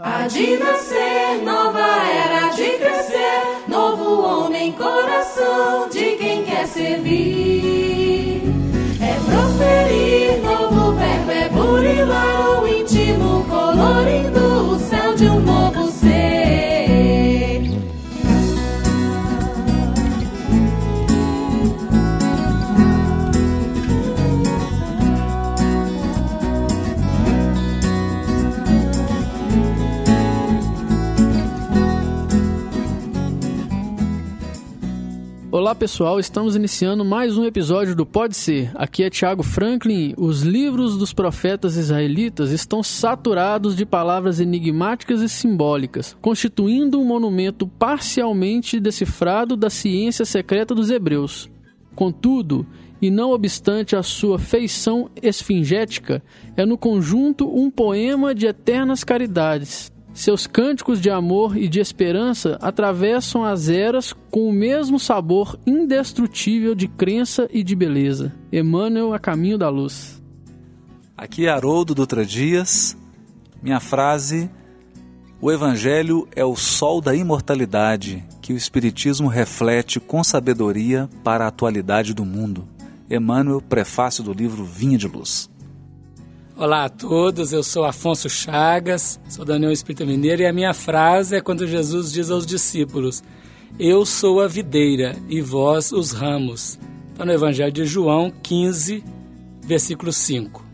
Há de nascer, nova era de crescer, novo homem, coração de quem quer servir. É proferir, novo verbo é burilar o íntimo, colorindo o céu de um novo ser. Olá pessoal, estamos iniciando mais um episódio do Pode Ser. Aqui é Tiago Franklin. Os livros dos profetas israelitas estão saturados de palavras enigmáticas e simbólicas, constituindo um monumento parcialmente decifrado da ciência secreta dos hebreus. Contudo, e não obstante a sua feição esfingética, é no conjunto um poema de eternas caridades. Seus cânticos de amor e de esperança atravessam as eras com o mesmo sabor indestrutível de crença e de beleza. Emmanuel a caminho da luz. Aqui é Haroldo Dutra Dias. Minha frase: O Evangelho é o sol da imortalidade que o Espiritismo reflete com sabedoria para a atualidade do mundo. Emmanuel, prefácio do livro Vinha de Luz. Olá a todos, eu sou Afonso Chagas, sou da União Espírita e a minha frase é quando Jesus diz aos discípulos: Eu sou a videira e vós os ramos. Está no Evangelho de João 15, versículo 5.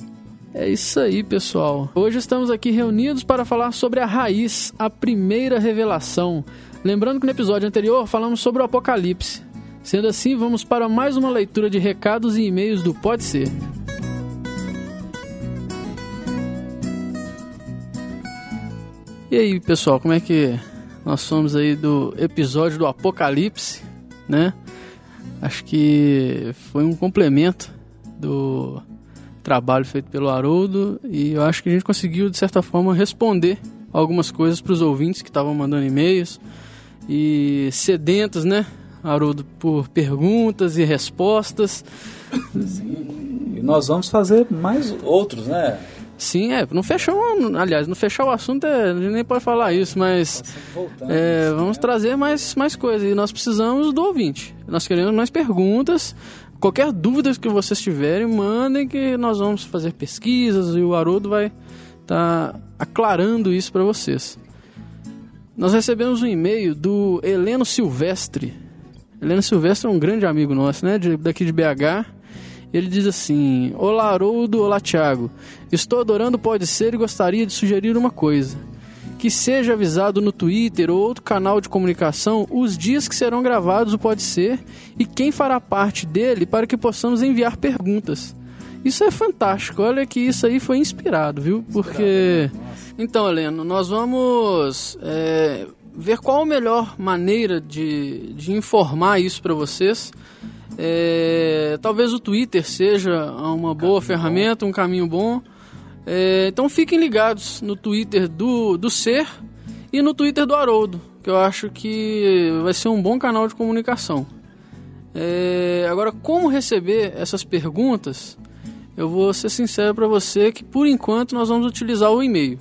É isso aí, pessoal. Hoje estamos aqui reunidos para falar sobre a raiz, a primeira revelação. Lembrando que no episódio anterior falamos sobre o Apocalipse. Sendo assim, vamos para mais uma leitura de recados e e-mails do Pode Ser. E aí, pessoal, como é que nós somos aí do episódio do Apocalipse, né? Acho que foi um complemento do trabalho feito pelo Haroldo e eu acho que a gente conseguiu, de certa forma, responder algumas coisas para os ouvintes que estavam mandando e-mails e sedentos, né, Haroldo, por perguntas e respostas. Sim, e nós vamos fazer mais outros, né? Sim, é, não fechou, aliás, não fechar o assunto, é, a gente nem pode falar isso, mas é, vamos trazer mais, mais coisas. E nós precisamos do ouvinte. Nós queremos mais perguntas. Qualquer dúvida que vocês tiverem, mandem que nós vamos fazer pesquisas e o Haroldo vai estar tá aclarando isso para vocês. Nós recebemos um e-mail do Heleno Silvestre. Heleno Silvestre é um grande amigo nosso, né, de, daqui de BH. Ele diz assim: Olá, Haroldo, olá, Thiago. Estou adorando Pode Ser e gostaria de sugerir uma coisa. Que seja avisado no Twitter ou outro canal de comunicação os dias que serão gravados o Pode Ser e quem fará parte dele para que possamos enviar perguntas. Isso é fantástico, olha que isso aí foi inspirado, viu? Porque. Então, Heleno, nós vamos é, ver qual a melhor maneira de, de informar isso para vocês. É, talvez o Twitter seja uma boa ferramenta, um caminho bom. É, então fiquem ligados no Twitter do, do Ser e no Twitter do Haroldo, que eu acho que vai ser um bom canal de comunicação. É, agora, como receber essas perguntas? Eu vou ser sincero para você que por enquanto nós vamos utilizar o e-mail.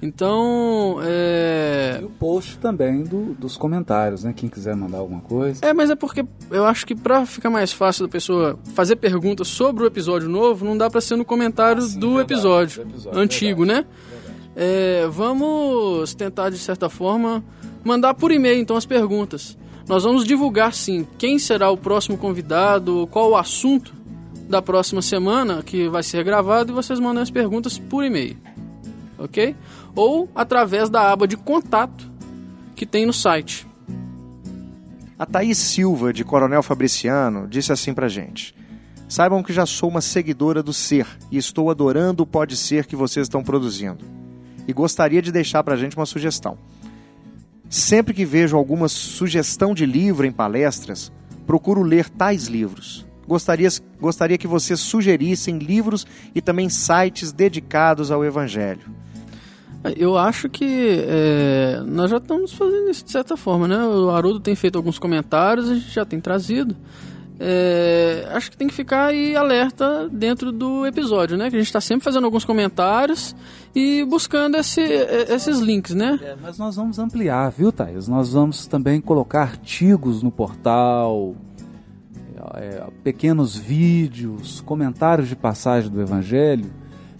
Então, é... E o post também do, dos comentários, né? Quem quiser mandar alguma coisa. É, mas é porque eu acho que para ficar mais fácil da pessoa fazer perguntas sobre o episódio novo, não dá para ser no comentário ah, sim, do, verdade, episódio do, episódio antigo, verdade, né? Verdade. É, vamos tentar, de certa forma, mandar por e-mail, então, as perguntas. Nós vamos divulgar, sim, quem será o próximo convidado, qual o assunto da próxima semana que vai ser gravado e vocês mandam as perguntas por e-mail, ok? Ou através da aba de contato que tem no site. A Thaís Silva, de Coronel Fabriciano, disse assim pra gente. Saibam que já sou uma seguidora do Ser e estou adorando o Pode Ser que vocês estão produzindo. E gostaria de deixar pra gente uma sugestão. Sempre que vejo alguma sugestão de livro em palestras, procuro ler tais livros. Gostaria, gostaria que vocês sugerissem livros e também sites dedicados ao Evangelho. Eu acho que é, nós já estamos fazendo isso de certa forma, né? O Haroldo tem feito alguns comentários, a gente já tem trazido. é, acho que tem que ficar aí alerta dentro do episódio, né? Que a gente está sempre fazendo alguns comentários e buscando esse, esses links, né? É, mas nós vamos ampliar, viu, Thais? Nós vamos também colocar artigos no portal, é, pequenos vídeos, comentários de passagem do Evangelho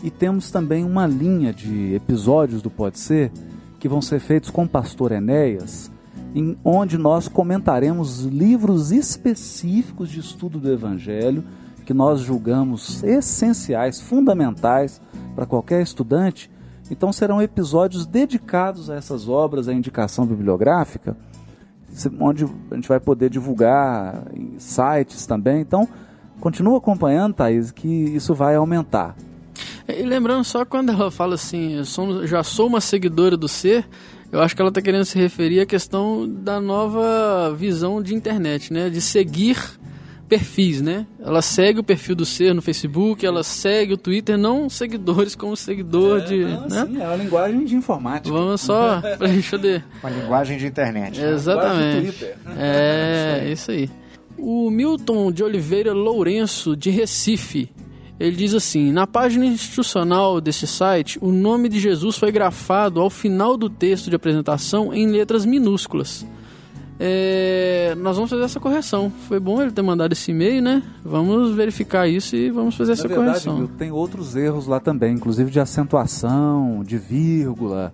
e temos também uma linha de episódios do Pode Ser que vão ser feitos com o pastor Enéas em onde nós comentaremos livros específicos de estudo do Evangelho que nós julgamos essenciais, fundamentais para qualquer estudante. Então serão episódios dedicados a essas obras, à indicação bibliográfica, onde a gente vai poder divulgar em sites também. Então, continua acompanhando, Thaís, que isso vai aumentar. E lembrando só quando ela fala assim, já sou uma seguidora do ser, eu acho que ela está querendo se referir à questão da nova visão de internet, né? De seguir perfis, né? Ela segue o perfil do ser no Facebook, ela segue o Twitter, não seguidores como seguidor é, de. Não, né? Sim, é uma linguagem de informática. Vamos só. deixa eu ver. Uma linguagem de internet. Né? Exatamente. É, isso aí. O Milton de Oliveira Lourenço, de Recife, ele diz assim: na página institucional deste site, o nome de Jesus foi grafado ao final do texto de apresentação em letras minúsculas. É, nós vamos fazer essa correção. Foi bom ele ter mandado esse e-mail, né? Vamos verificar isso e vamos fazer essa Na verdade, correção. Viu, tem outros erros lá também, inclusive de acentuação, de vírgula.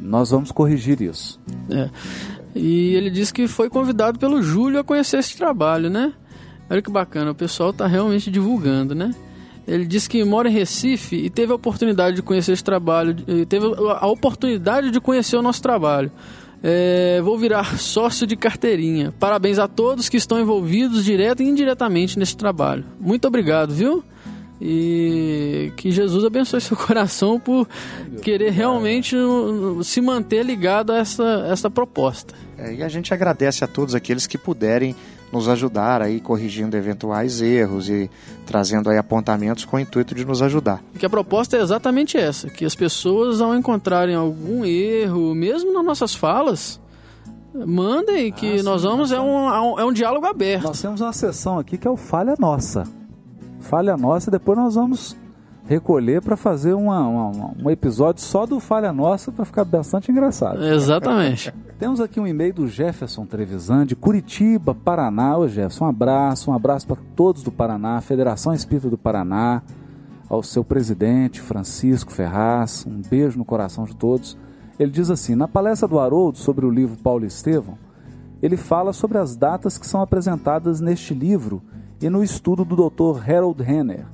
Nós vamos corrigir isso. É. E ele disse que foi convidado pelo Júlio a conhecer esse trabalho, né? Olha que bacana, o pessoal está realmente divulgando, né? Ele disse que mora em Recife e teve a oportunidade de conhecer esse trabalho, teve a oportunidade de conhecer o nosso trabalho. É, vou virar sócio de carteirinha. Parabéns a todos que estão envolvidos direto e indiretamente nesse trabalho. Muito obrigado, viu? E que Jesus abençoe seu coração por querer realmente se manter ligado a essa, essa proposta. É, e a gente agradece a todos aqueles que puderem nos ajudar aí corrigindo eventuais erros e trazendo aí apontamentos com o intuito de nos ajudar. Que a proposta é exatamente essa, que as pessoas ao encontrarem algum erro, mesmo nas nossas falas, mandem que ah, nós sim, vamos é um, é um diálogo aberto. Nós temos uma sessão aqui que é o falha nossa. Falha nossa e depois nós vamos recolher para fazer uma, uma, um episódio só do Falha Nossa para ficar bastante engraçado. Exatamente. Temos aqui um e-mail do Jefferson Trevisan, de Curitiba, Paraná. Ô Jefferson, um abraço, um abraço para todos do Paraná, Federação Espírita do Paraná, ao seu presidente, Francisco Ferraz, um beijo no coração de todos. Ele diz assim: na palestra do Haroldo sobre o livro Paulo Estevão, ele fala sobre as datas que são apresentadas neste livro e no estudo do Dr. Harold Henner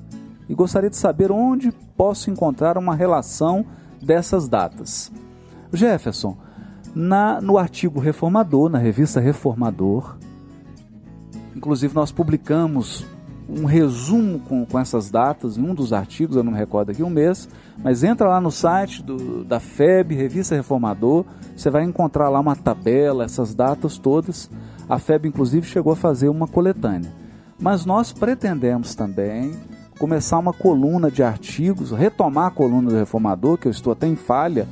e gostaria de saber onde posso encontrar uma relação dessas datas. Jefferson, na, no artigo Reformador, na revista Reformador, inclusive nós publicamos um resumo com, com essas datas em um dos artigos, eu não me recordo aqui um mês, mas entra lá no site do, da FEB, Revista Reformador, você vai encontrar lá uma tabela, essas datas todas. A FEB, inclusive, chegou a fazer uma coletânea. Mas nós pretendemos também começar uma coluna de artigos, retomar a coluna do Reformador, que eu estou até em falha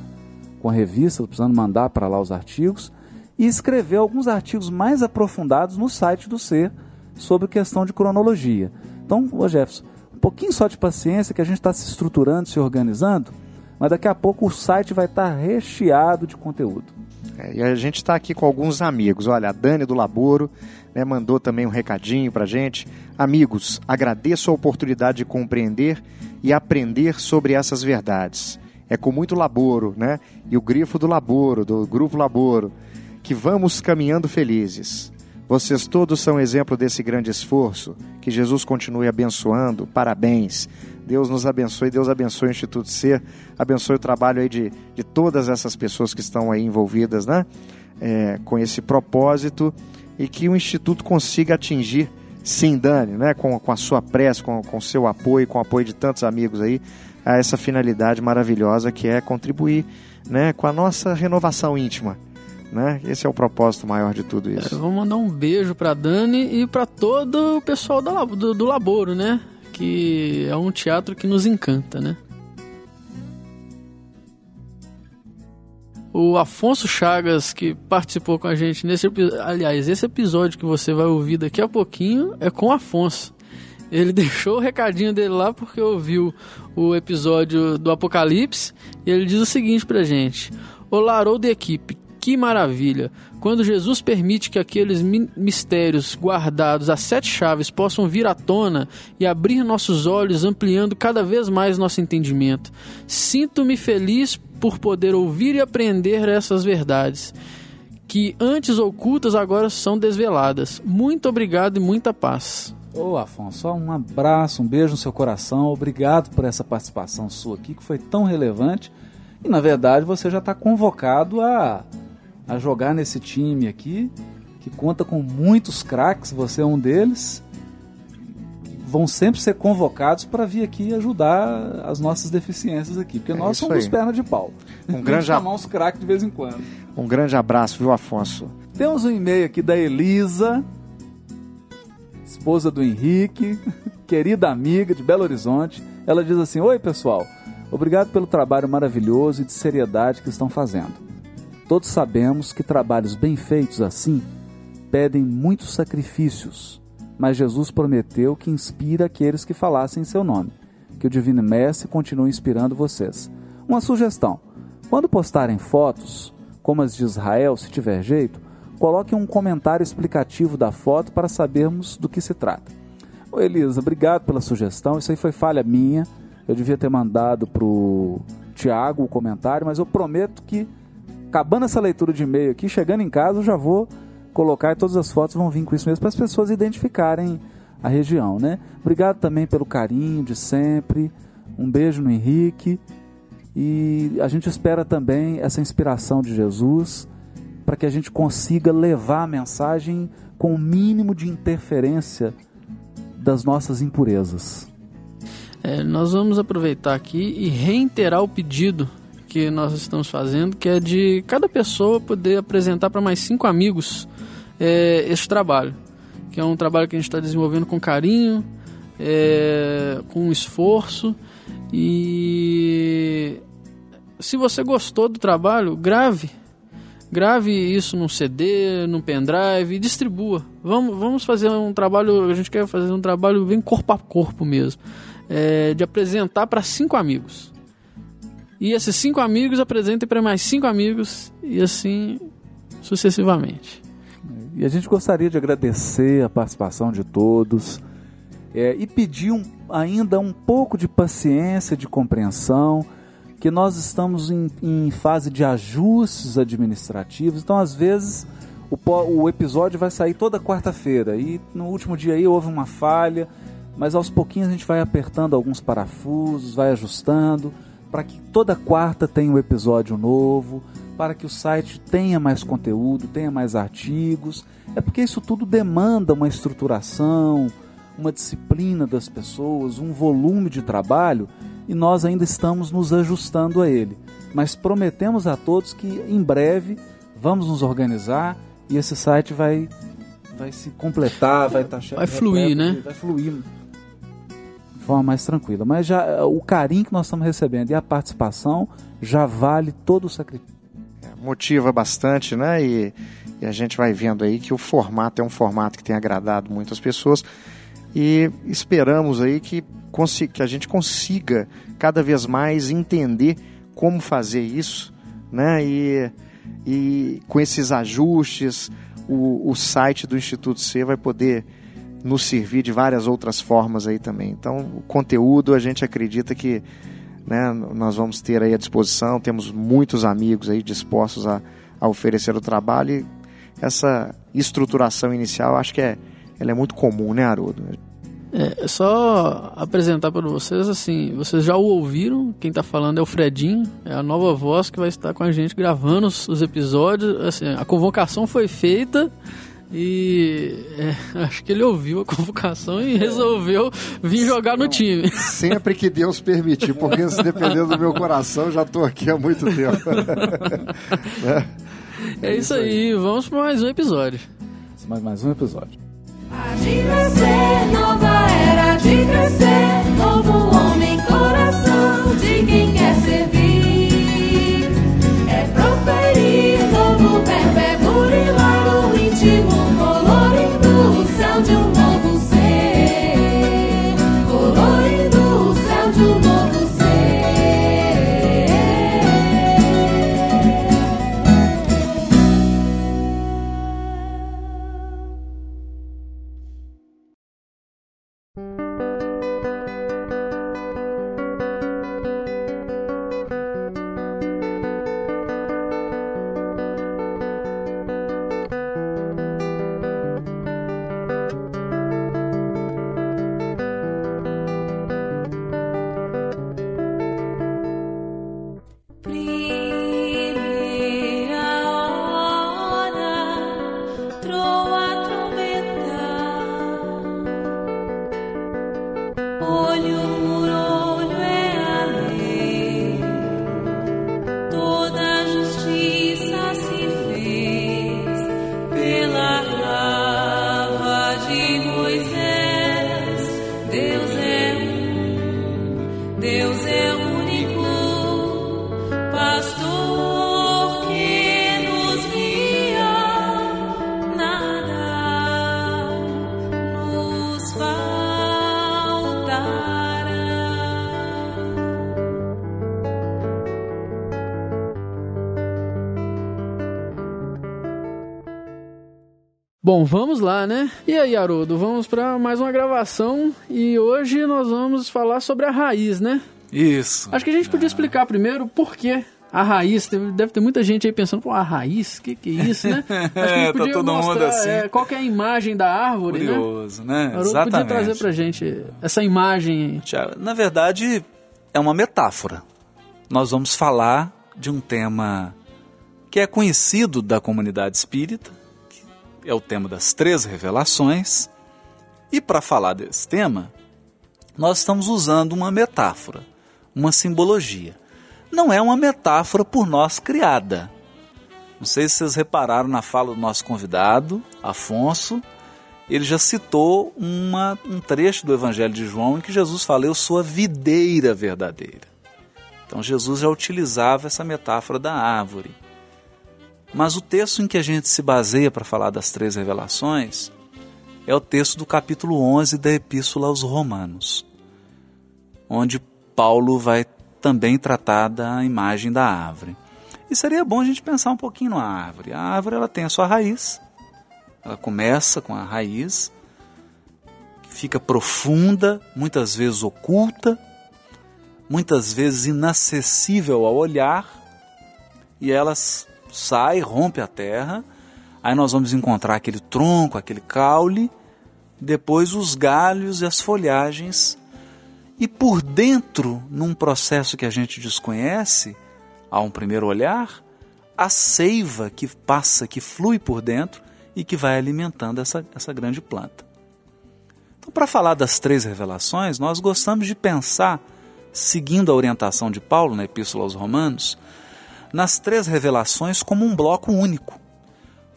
com a revista, precisando mandar para lá os artigos, e escrever alguns artigos mais aprofundados no site do Ser sobre questão de cronologia. Então, ô Jefferson, um pouquinho só de paciência que a gente está se estruturando, se organizando, mas daqui a pouco o site vai estar tá recheado de conteúdo. É, e a gente está aqui com alguns amigos. Olha, a Dani do Laboro né, mandou também um recadinho para gente. Amigos, agradeço a oportunidade de compreender e aprender sobre essas verdades. É com muito laboro, né? E o grifo do laboro, do grupo laboro, que vamos caminhando felizes. Vocês todos são exemplo desse grande esforço. Que Jesus continue abençoando. Parabéns. Deus nos abençoe, Deus abençoe o Instituto Ser, abençoe o trabalho aí de, de todas essas pessoas que estão aí envolvidas, né? É, com esse propósito e que o Instituto consiga atingir, sim, Dani, né? Com, com a sua prece, com o seu apoio, com o apoio de tantos amigos aí, a essa finalidade maravilhosa que é contribuir né, com a nossa renovação íntima. Né? Esse é o propósito maior de tudo isso. É, vamos mandar um beijo para Dani e para todo o pessoal do, do, do Laboro, né? que é um teatro que nos encanta, né? o Afonso Chagas, que participou com a gente nesse episódio. Aliás, esse episódio que você vai ouvir daqui a pouquinho é com o Afonso. Ele deixou o recadinho dele lá porque ouviu o episódio do Apocalipse e ele diz o seguinte pra gente: Olá, Haroldo e equipe, que maravilha! Quando Jesus permite que aqueles mistérios guardados às sete chaves possam vir à tona e abrir nossos olhos, ampliando cada vez mais nosso entendimento. Sinto-me feliz por poder ouvir e aprender essas verdades, que antes ocultas agora são desveladas. Muito obrigado e muita paz. Ô Afonso, um abraço, um beijo no seu coração. Obrigado por essa participação sua aqui, que foi tão relevante. E na verdade você já está convocado a a jogar nesse time aqui, que conta com muitos craques, você é um deles. Vão sempre ser convocados para vir aqui ajudar as nossas deficiências aqui, porque é nós somos aí. perna de pau. Um grande chamar uns craques de vez em quando. Um grande abraço, viu, Afonso? Temos um e-mail aqui da Elisa, esposa do Henrique, querida amiga de Belo Horizonte. Ela diz assim: Oi, pessoal. Obrigado pelo trabalho maravilhoso e de seriedade que estão fazendo. Todos sabemos que trabalhos bem feitos assim pedem muitos sacrifícios, mas Jesus prometeu que inspira aqueles que falassem em seu nome. Que o Divino Mestre continue inspirando vocês. Uma sugestão: quando postarem fotos, como as de Israel, se tiver jeito, coloquem um comentário explicativo da foto para sabermos do que se trata. Ô Elisa, obrigado pela sugestão. Isso aí foi falha minha. Eu devia ter mandado para o Tiago o comentário, mas eu prometo que acabando essa leitura de e-mail aqui, chegando em casa, eu já vou colocar e todas as fotos vão vir com isso mesmo para as pessoas identificarem a região, né? Obrigado também pelo carinho de sempre. Um beijo no Henrique. E a gente espera também essa inspiração de Jesus para que a gente consiga levar a mensagem com o mínimo de interferência das nossas impurezas. É, nós vamos aproveitar aqui e reiterar o pedido que nós estamos fazendo, que é de cada pessoa poder apresentar para mais cinco amigos é, esse trabalho, que é um trabalho que a gente está desenvolvendo com carinho, é, com esforço e se você gostou do trabalho, grave. Grave isso num CD, num pendrive e distribua. Vamos, vamos fazer um trabalho, a gente quer fazer um trabalho bem corpo a corpo mesmo. É, de apresentar para cinco amigos. E esses cinco amigos apresentem para mais cinco amigos e assim sucessivamente. E a gente gostaria de agradecer a participação de todos é, e pedir um, ainda um pouco de paciência, de compreensão, que nós estamos em, em fase de ajustes administrativos, então às vezes o, o episódio vai sair toda quarta-feira e no último dia aí houve uma falha, mas aos pouquinhos a gente vai apertando alguns parafusos, vai ajustando para que toda quarta tenha um episódio novo, para que o site tenha mais conteúdo, tenha mais artigos. É porque isso tudo demanda uma estruturação, uma disciplina das pessoas, um volume de trabalho e nós ainda estamos nos ajustando a ele. Mas prometemos a todos que em breve vamos nos organizar e esse site vai vai se completar, vai estar tá vai fluir, né? Vai fluir forma mais tranquila. Mas já eh, o carinho que nós estamos recebendo e a participação já vale todo o sacrifício. É, motiva bastante, né? E, e, a gente vai vendo aí que o formato é um formato que tem agradado muitas pessoas e esperamos aí que, que a gente consiga cada vez mais entender como fazer isso, né? E, e com esses ajustes, o, o site do Instituto C vai poder nos servir de várias outras formas aí também. Então, o conteúdo a gente acredita que né, nós vamos ter aí à disposição, temos muitos amigos aí dispostos a, a oferecer o trabalho e essa estruturação inicial acho que é, ela é muito comum, né, Haroldo? É, só apresentar para vocês, assim, vocês já o ouviram, quem está falando é o Fredinho, é a nova voz que vai estar com a gente gravando os, os episódios, assim, a convocação foi feita, e é, acho que ele ouviu a convocação e resolveu vir jogar no time. Sempre que Deus permitir, porque se dependendo do meu coração, já estou aqui há muito tempo. é, é, isso aí, vamos para mais um episódio. Mais, mais um episódio. A de crescer, nova era de crescer, novo homem, coração de quem quer servir. Bom, vamos lá, né? E aí, Haroldo, vamos para mais uma gravação e hoje nós vamos falar sobre a raiz, né? Isso. Acho que a gente podia explicar primeiro por quê a raiz. Deve ter muita gente aí pensando, pô, a raiz? O que, que é isso, né? Acho que a É, tá podia todo mundo assim. é, qual que é a imagem da árvore, né? Curioso, né? Haroldo Exatamente. podia trazer pra gente essa imagem Na verdade, é uma metáfora. Nós vamos falar de um tema que é conhecido da comunidade espírita, que é o tema das três revelações. E para falar desse tema, nós estamos usando uma metáfora, uma simbologia. Não é uma metáfora por nós criada. Não sei se vocês repararam na fala do nosso convidado, Afonso, ele já citou uma, um trecho do Evangelho de João em que Jesus fala: Eu sou a videira verdadeira. Então Jesus já utilizava essa metáfora da árvore. Mas o texto em que a gente se baseia para falar das três revelações é o texto do capítulo 11 da Epístola aos Romanos, onde Paulo vai também tratar da imagem da árvore. E seria bom a gente pensar um pouquinho na árvore. A árvore ela tem a sua raiz, ela começa com a raiz, fica profunda, muitas vezes oculta, muitas vezes inacessível ao olhar, e ela s- sai, rompe a terra. Aí nós vamos encontrar aquele tronco, aquele caule, depois os galhos e as folhagens. E por dentro, num processo que a gente desconhece, a um primeiro olhar, a seiva que passa, que flui por dentro e que vai alimentando essa, essa grande planta. Então, para falar das três revelações, nós gostamos de pensar, seguindo a orientação de Paulo na Epístola aos Romanos, nas três revelações como um bloco único,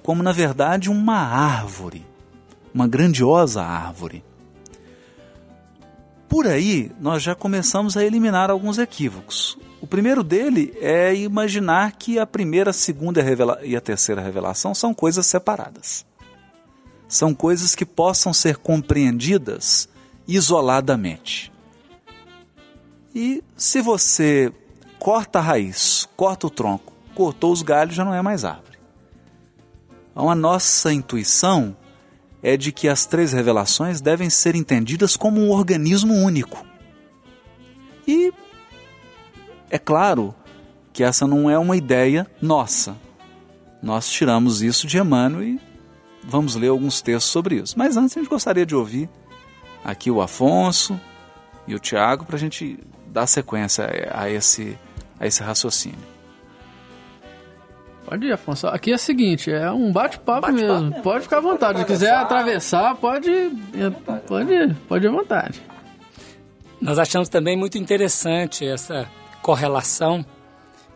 como na verdade uma árvore, uma grandiosa árvore. Por aí, nós já começamos a eliminar alguns equívocos. O primeiro dele é imaginar que a primeira, a segunda e a terceira revelação são coisas separadas. São coisas que possam ser compreendidas isoladamente. E se você corta a raiz, corta o tronco, cortou os galhos, já não é mais árvore. Então, a nossa intuição é de que as três revelações devem ser entendidas como um organismo único. E é claro que essa não é uma ideia nossa. Nós tiramos isso de Emmanuel e vamos ler alguns textos sobre isso. Mas antes a gente gostaria de ouvir aqui o Afonso e o Tiago para a gente dar sequência a esse, a esse raciocínio. Pode ir, Afonso. Aqui é o seguinte, é um bate-papo Bate-papo mesmo. mesmo. Pode ficar à vontade. Se quiser atravessar, pode, pode, ir, pode ir à vontade. Nós achamos também muito interessante essa correlação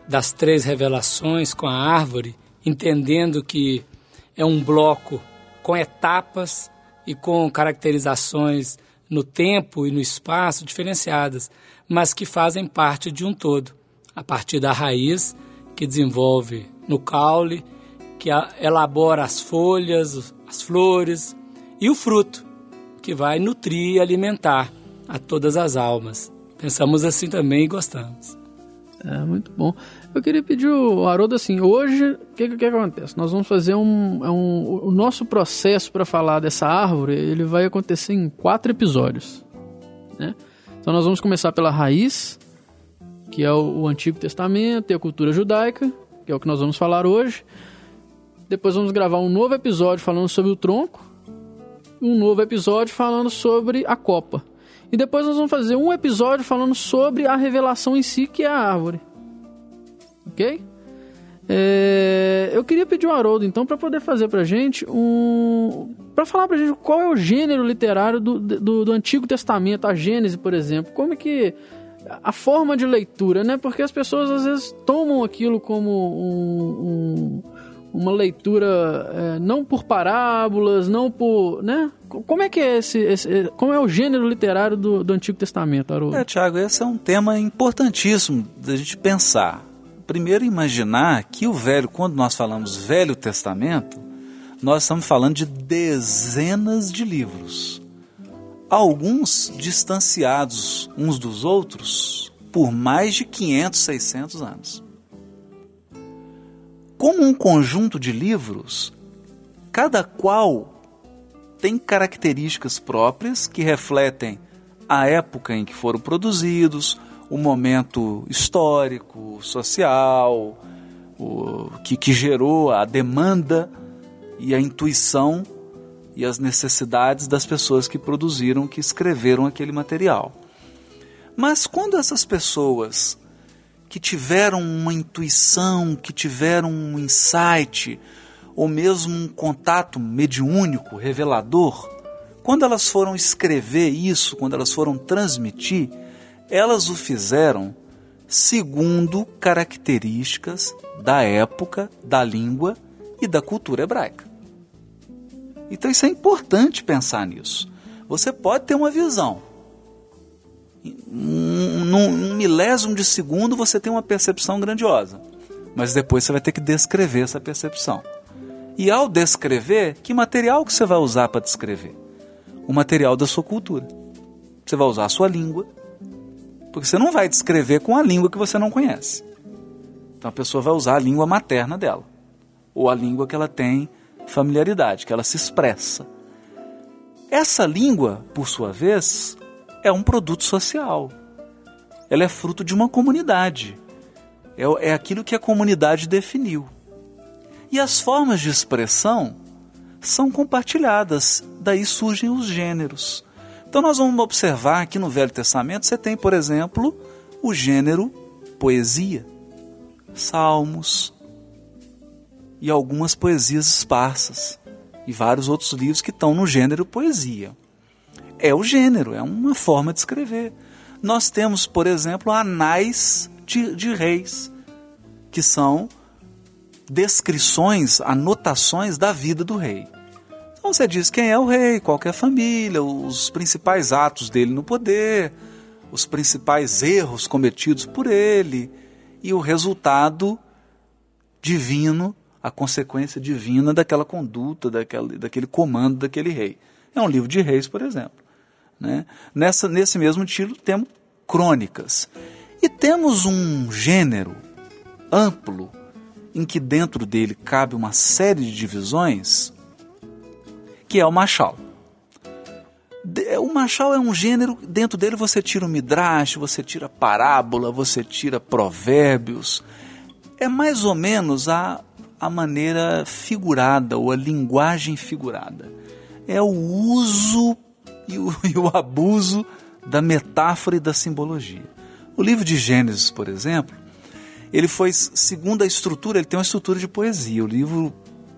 das três revelações com a árvore, entendendo que é um bloco com etapas e com caracterizações no tempo e no espaço diferenciadas, mas que fazem parte de um todo, a partir da raiz que desenvolve no caule, que elabora as folhas, as flores e o fruto, que vai nutrir e alimentar a todas as almas. Pensamos assim também e gostamos. É, muito bom. Eu queria pedir o Haroldo assim, hoje, o que, que, que acontece? Nós vamos fazer um, é um o nosso processo para falar dessa árvore, ele vai acontecer em quatro episódios, né? Então nós vamos começar pela raiz, que é o, o Antigo Testamento e a cultura judaica, que é o que nós vamos falar hoje. Depois vamos gravar um novo episódio falando sobre o tronco, um novo episódio falando sobre a copa. E depois nós vamos fazer um episódio falando sobre a revelação em si, que é a árvore. Ok? É, eu queria pedir o Haroldo, então, para poder fazer pra gente um. para falar pra gente qual é o gênero literário do, do, do Antigo Testamento, a Gênese, por exemplo. Como é que. A forma de leitura, né? Porque as pessoas às vezes tomam aquilo como um- um- uma leitura é, não por parábolas, não por, né? Como é que é esse, esse- como é o gênero literário do, do Antigo Testamento, Haroldo? É, Tiago, esse é um tema importantíssimo da gente pensar. Primeiro, imaginar que o Velho, quando nós falamos Velho Testamento, nós estamos falando de dezenas de livros. Alguns distanciados uns dos outros por mais de 500, 600 anos. Como um conjunto de livros, cada qual tem características próprias que refletem a época em que foram produzidos, o momento histórico, social, o, que, que gerou a demanda e a intuição e as necessidades das pessoas que produziram, que escreveram aquele material. Mas quando essas pessoas que tiveram uma intuição, que tiveram um insight, ou mesmo um contato mediúnico, revelador, quando elas foram escrever isso, quando elas foram transmitir, elas o fizeram segundo características da época, da língua e da cultura hebraica. Então isso é importante pensar nisso. Você pode ter uma visão. Num, milésimo de segundo você tem uma percepção grandiosa. Mas depois você vai ter que descrever essa percepção. E ao descrever, que material que você vai usar para descrever? O material da sua cultura. Você vai usar a sua língua, porque você não vai descrever com a língua que você não conhece. Então a pessoa vai usar a língua materna dela, ou a língua que ela tem familiaridade, que ela se expressa. Essa língua, por sua vez, é um produto social. Ela é fruto de uma comunidade. É, é aquilo que a comunidade definiu. E as formas de expressão são compartilhadas, daí surgem os gêneros. Então nós vamos observar que no Velho Testamento você tem, por exemplo, o gênero poesia, salmos e algumas poesias esparsas e vários outros livros que estão no gênero poesia. É o gênero, é uma forma de escrever. Nós temos, por exemplo, anais de, de reis, que são descrições, anotações da vida do rei. Então você diz quem é o rei, qual é a família, os principais atos dele no poder, os principais erros cometidos por ele e o resultado divino, a consequência divina daquela conduta, daquele, daquele comando daquele rei. É um livro de reis, por exemplo. Né? Nessa, nesse mesmo título temos crônicas. E temos um gênero amplo em que dentro dele cabe uma série de divisões que é o machal. O machal é um gênero, dentro dele você tira o midrash, você tira parábola, você tira provérbios. É mais ou menos a, a maneira figurada, ou a linguagem figurada. É o uso e o, e o abuso da metáfora e da simbologia. O livro de Gênesis, por exemplo, ele foi, segundo a estrutura, ele tem uma estrutura de poesia. O livro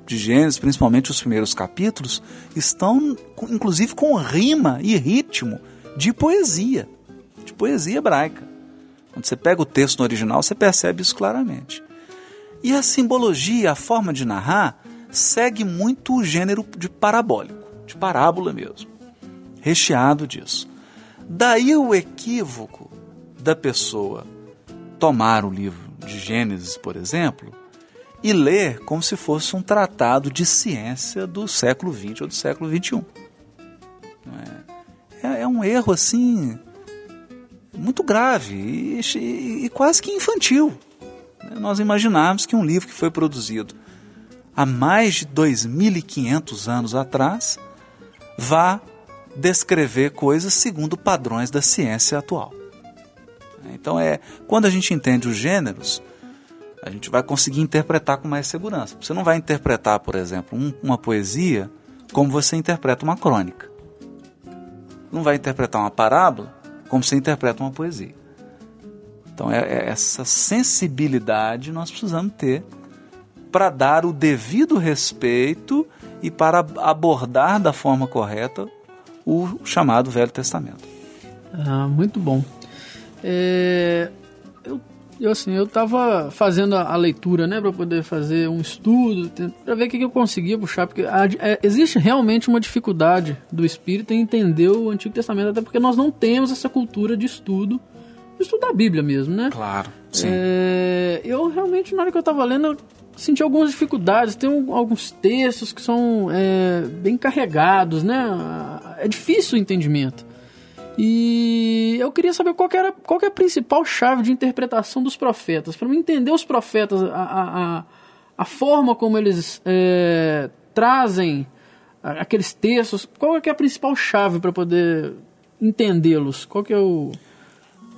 de Gênesis, principalmente os primeiros capítulos, estão inclusive com rima e ritmo de poesia, de poesia hebraica. Quando você pega o texto no original, você percebe isso claramente. E a simbologia, a forma de narrar, segue muito o gênero de parabólico, de parábola mesmo, recheado disso. Daí o equívoco da pessoa tomar o livro de Gênesis, por exemplo, e ler como se fosse um tratado de ciência do século XX ou do século XXI. É? é, é um erro assim muito grave e, e, e quase que infantil. Nós imaginarmos que um livro que foi produzido há mais de 2.500 anos atrás vá descrever coisas segundo padrões da ciência atual. Então é quando a gente entende os gêneros, a gente vai conseguir interpretar com mais segurança. Você não vai interpretar, por exemplo, um, uma poesia como você interpreta uma crônica. Não vai interpretar uma parábola como você interpreta uma poesia. Então, é, é essa sensibilidade nós precisamos ter para dar o devido respeito e para abordar da forma correta o chamado Velho Testamento. Ah, muito bom. É, eu assim, eu tava fazendo a, a leitura, né, para poder fazer um estudo, para ver o que, que, eu conseguia puxar, porque a, é, existe realmente uma dificuldade do espírito em entender o Antigo Testamento, até porque nós não temos essa cultura de estudo, de estudo da Bíblia mesmo, né? Claro, sim. É, eu realmente, na hora que eu tava lendo, eu senti algumas dificuldades. Tem um, alguns textos que são é, bem carregados, né? É difícil o entendimento. E eu queria saber qual que era qual que é a principal chave de interpretação dos profetas. Para entender os profetas, a, a, a forma como eles é, trazem aqueles textos? Qual é, é a principal chave para poder entendê-los? Qual que é o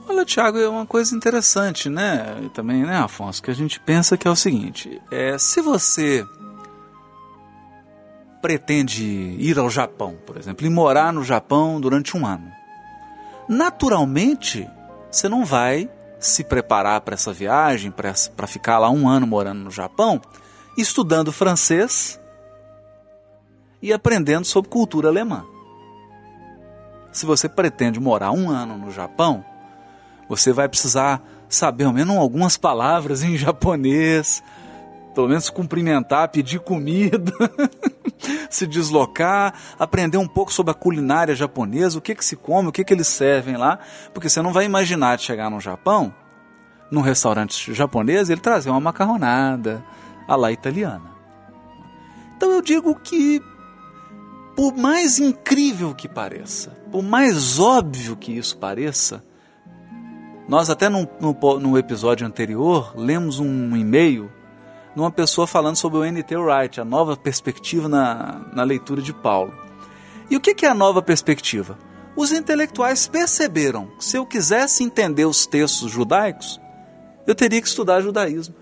Olha, Tiago, é uma coisa interessante, né? Também, né, Afonso, que a gente pensa que é o seguinte: é, se você pretende ir ao Japão, por exemplo, e morar no Japão durante um ano, naturalmente você não vai se preparar para essa viagem, para ficar lá um ano morando no Japão, estudando francês e aprendendo sobre cultura alemã. Se você pretende morar um ano no Japão, você vai precisar saber ao menos algumas palavras em japonês, pelo menos cumprimentar, pedir comida, se deslocar, aprender um pouco sobre a culinária japonesa, o que, que se come, o que, que eles servem lá, porque você não vai imaginar de chegar no Japão, num restaurante japonês, ele trazer uma macarronada à la italiana. Então eu digo que, por mais incrível que pareça, por mais óbvio que isso pareça, nós até no, no, episódio anterior lemos um e-mail numa pessoa falando sobre o N.T. Wright, a nova perspectiva na, na leitura de Paulo. E o que é a nova perspectiva? Os intelectuais perceberam que se eu quisesse entender os textos judaicos, eu teria que estudar judaísmo.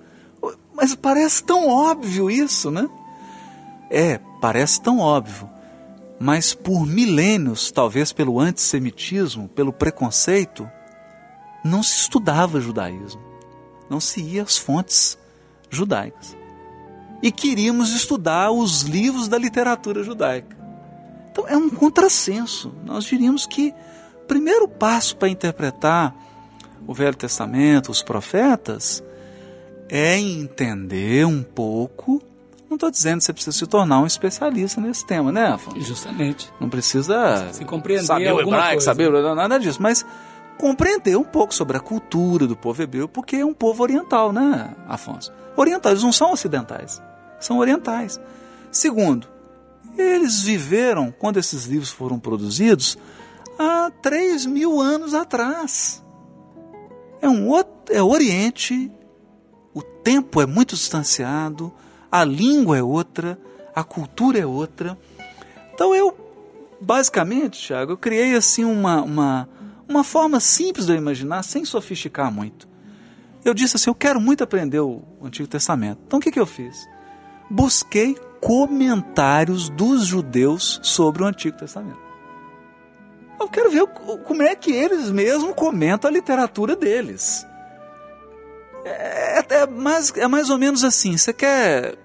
Mas parece tão óbvio isso, né? É, parece tão óbvio. Mas por milênios, talvez pelo antissemitismo, pelo preconceito, não se estudava judaísmo, não se ia às fontes judaicas. E queríamos estudar os livros da literatura judaica. Então é um contrassenso. Nós diríamos que o primeiro passo para interpretar o Velho Testamento, os profetas, é entender um pouco. Não estou dizendo que você precisa se tornar um especialista nesse tema, né, Afonso? Justamente. Não precisa se compreender saber o hebraico, saber nada disso, mas compreender um pouco sobre a cultura do povo hebreu, porque é um povo oriental, né, Afonso? Orientais, não são ocidentais, são orientais. Segundo, eles viveram, quando esses livros foram produzidos, há 3 mil anos atrás. É um é Oriente, o tempo é muito distanciado, a língua é outra, a cultura é outra. Então eu, basicamente, Tiago, eu criei assim uma, uma uma forma simples de eu imaginar, sem sofisticar muito. Eu disse assim: eu quero muito aprender o Antigo Testamento. Então o que, que eu fiz? Busquei comentários dos judeus sobre o Antigo Testamento. Eu quero ver como é que eles mesmos comentam a literatura deles. É, é, é, mais, é mais ou menos assim: você quer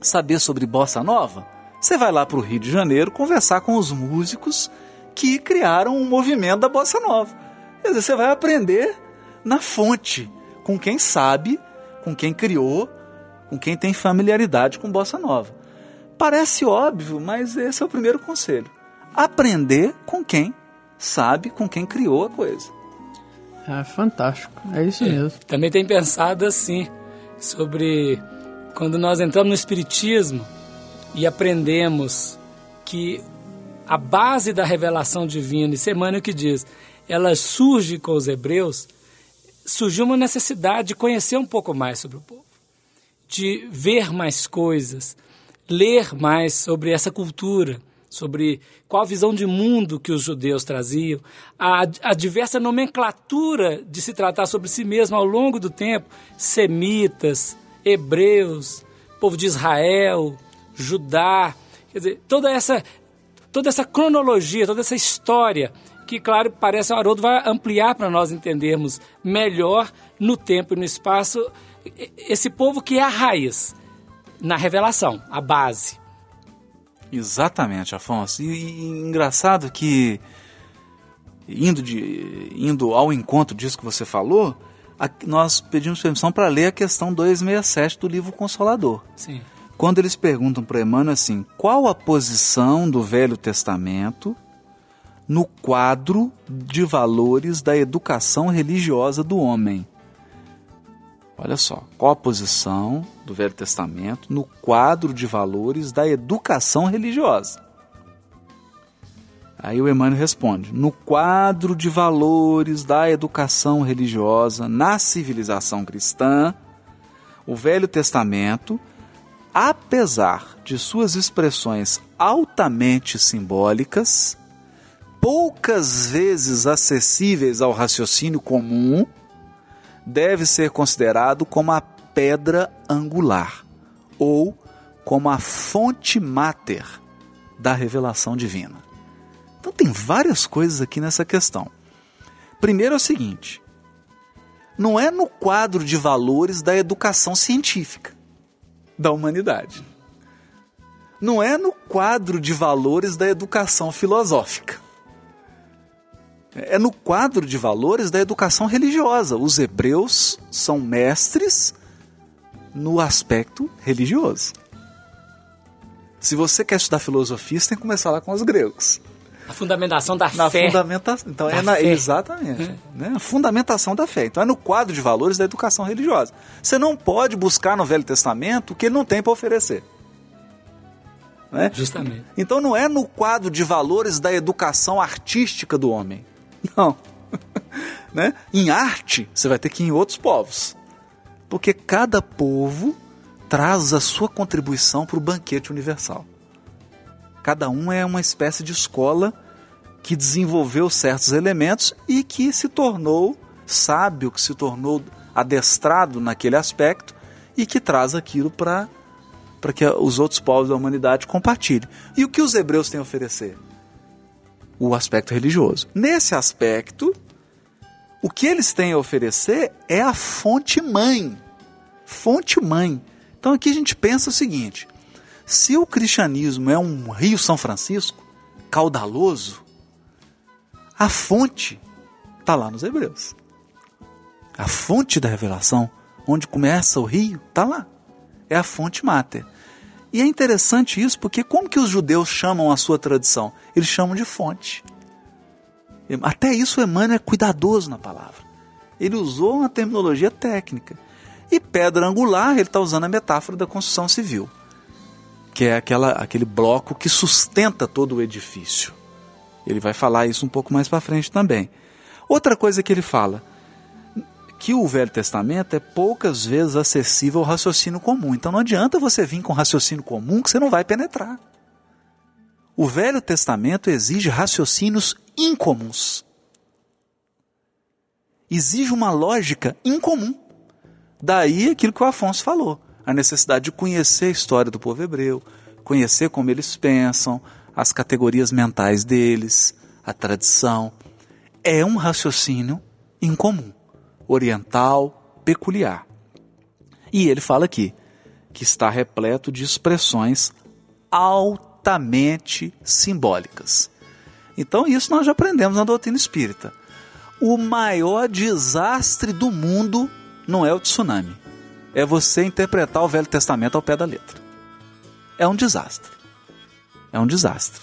saber sobre bossa nova? Você vai lá para o Rio de Janeiro conversar com os músicos que criaram um movimento da bossa nova. Quer dizer, você vai aprender na fonte, com quem sabe, com quem criou, com quem tem familiaridade com bossa nova. Parece óbvio, mas esse é o primeiro conselho. Aprender com quem sabe, com quem criou a coisa. É fantástico, é isso é, mesmo. Também tem pensado assim sobre quando nós entramos no espiritismo e aprendemos que a base da revelação divina, e Semânio que diz, ela surge com os hebreus, surgiu uma necessidade de conhecer um pouco mais sobre o povo, de ver mais coisas, ler mais sobre essa cultura, sobre qual visão de mundo que os judeus traziam, a, a diversa nomenclatura de se tratar sobre si mesmo ao longo do tempo, semitas, hebreus, povo de Israel, Judá, quer dizer, toda essa toda essa cronologia, toda essa história, que, claro, parece o Haroldo vai ampliar para nós entendermos melhor no tempo e no espaço esse povo que é a raiz, na revelação, a base. Exatamente, Afonso. E, e engraçado que, indo, de, indo ao encontro disso que você falou, a, nós pedimos permissão para ler a questão 267 do livro Consolador. Sim quando eles perguntam para Emmanuel assim: qual a posição do Velho Testamento no quadro de valores da educação religiosa do homem? Olha só, qual a posição do Velho Testamento no quadro de valores da educação religiosa? Aí o Emmanuel responde: no quadro de valores da educação religiosa na civilização cristã, o Velho Testamento apesar de suas expressões altamente simbólicas, poucas vezes acessíveis ao raciocínio comum, deve ser considerado como a pedra angular ou como a fonte máter da revelação divina. Então tem várias coisas aqui nessa questão. Primeiro é o seguinte: não é no quadro de valores da educação científica da humanidade. Não é no quadro de valores da educação filosófica. É no quadro de valores da educação religiosa. Os hebreus são mestres no aspecto religioso. Se você quer estudar filosofia, você tem que começar lá com os gregos. A fundamentação da Na fé. fundamentação. Então, Da é na, fé. exatamente. Né? A fundamentação da fé. Então, é no quadro de valores da educação religiosa. Você não pode buscar no Velho Testamento o que ele não tem para oferecer. Né? Justamente. Então, não é no quadro de valores da educação artística do homem. Não. né? Em arte, você vai ter que ir em outros povos. Porque cada povo traz a sua contribuição para o banquete universal. Cada um é uma espécie de escola que desenvolveu certos elementos e que se tornou sábio, que se tornou adestrado naquele aspecto e que traz aquilo para para que os outros povos da humanidade compartilhem. E o que os hebreus têm a oferecer? O aspecto religioso. Nesse aspecto, o que eles têm a oferecer é a fonte mãe. Fonte mãe. Então aqui a gente pensa o seguinte: se o cristianismo é um rio São Francisco, caudaloso, a fonte está lá nos Hebreus. A fonte da revelação, onde começa o rio, está lá. É a fonte máter. E é interessante isso porque como que os judeus chamam a sua tradição? Eles chamam de fonte. Até isso Emmanuel é cuidadoso na palavra. Ele usou uma terminologia técnica. E pedra angular, ele está usando a metáfora da construção civil, que é aquela, aquele bloco que sustenta todo o edifício. Ele vai falar isso um pouco mais para frente também. Outra coisa que ele fala, que o Velho Testamento é poucas vezes acessível ao raciocínio comum. Então não adianta você vir com raciocínio comum que você não vai penetrar. O Velho Testamento exige raciocínios incomuns. Exige uma lógica incomum. Daí aquilo que o Afonso falou, a necessidade de conhecer a história do povo hebreu, conhecer como eles pensam, as categorias mentais deles, a tradição. É um raciocínio incomum, oriental, peculiar. E ele fala aqui que está repleto de expressões altamente simbólicas. Então, isso nós já aprendemos na doutrina espírita. O maior desastre do mundo não é o tsunami. É você interpretar o Velho Testamento ao pé da letra. É um desastre. É um desastre.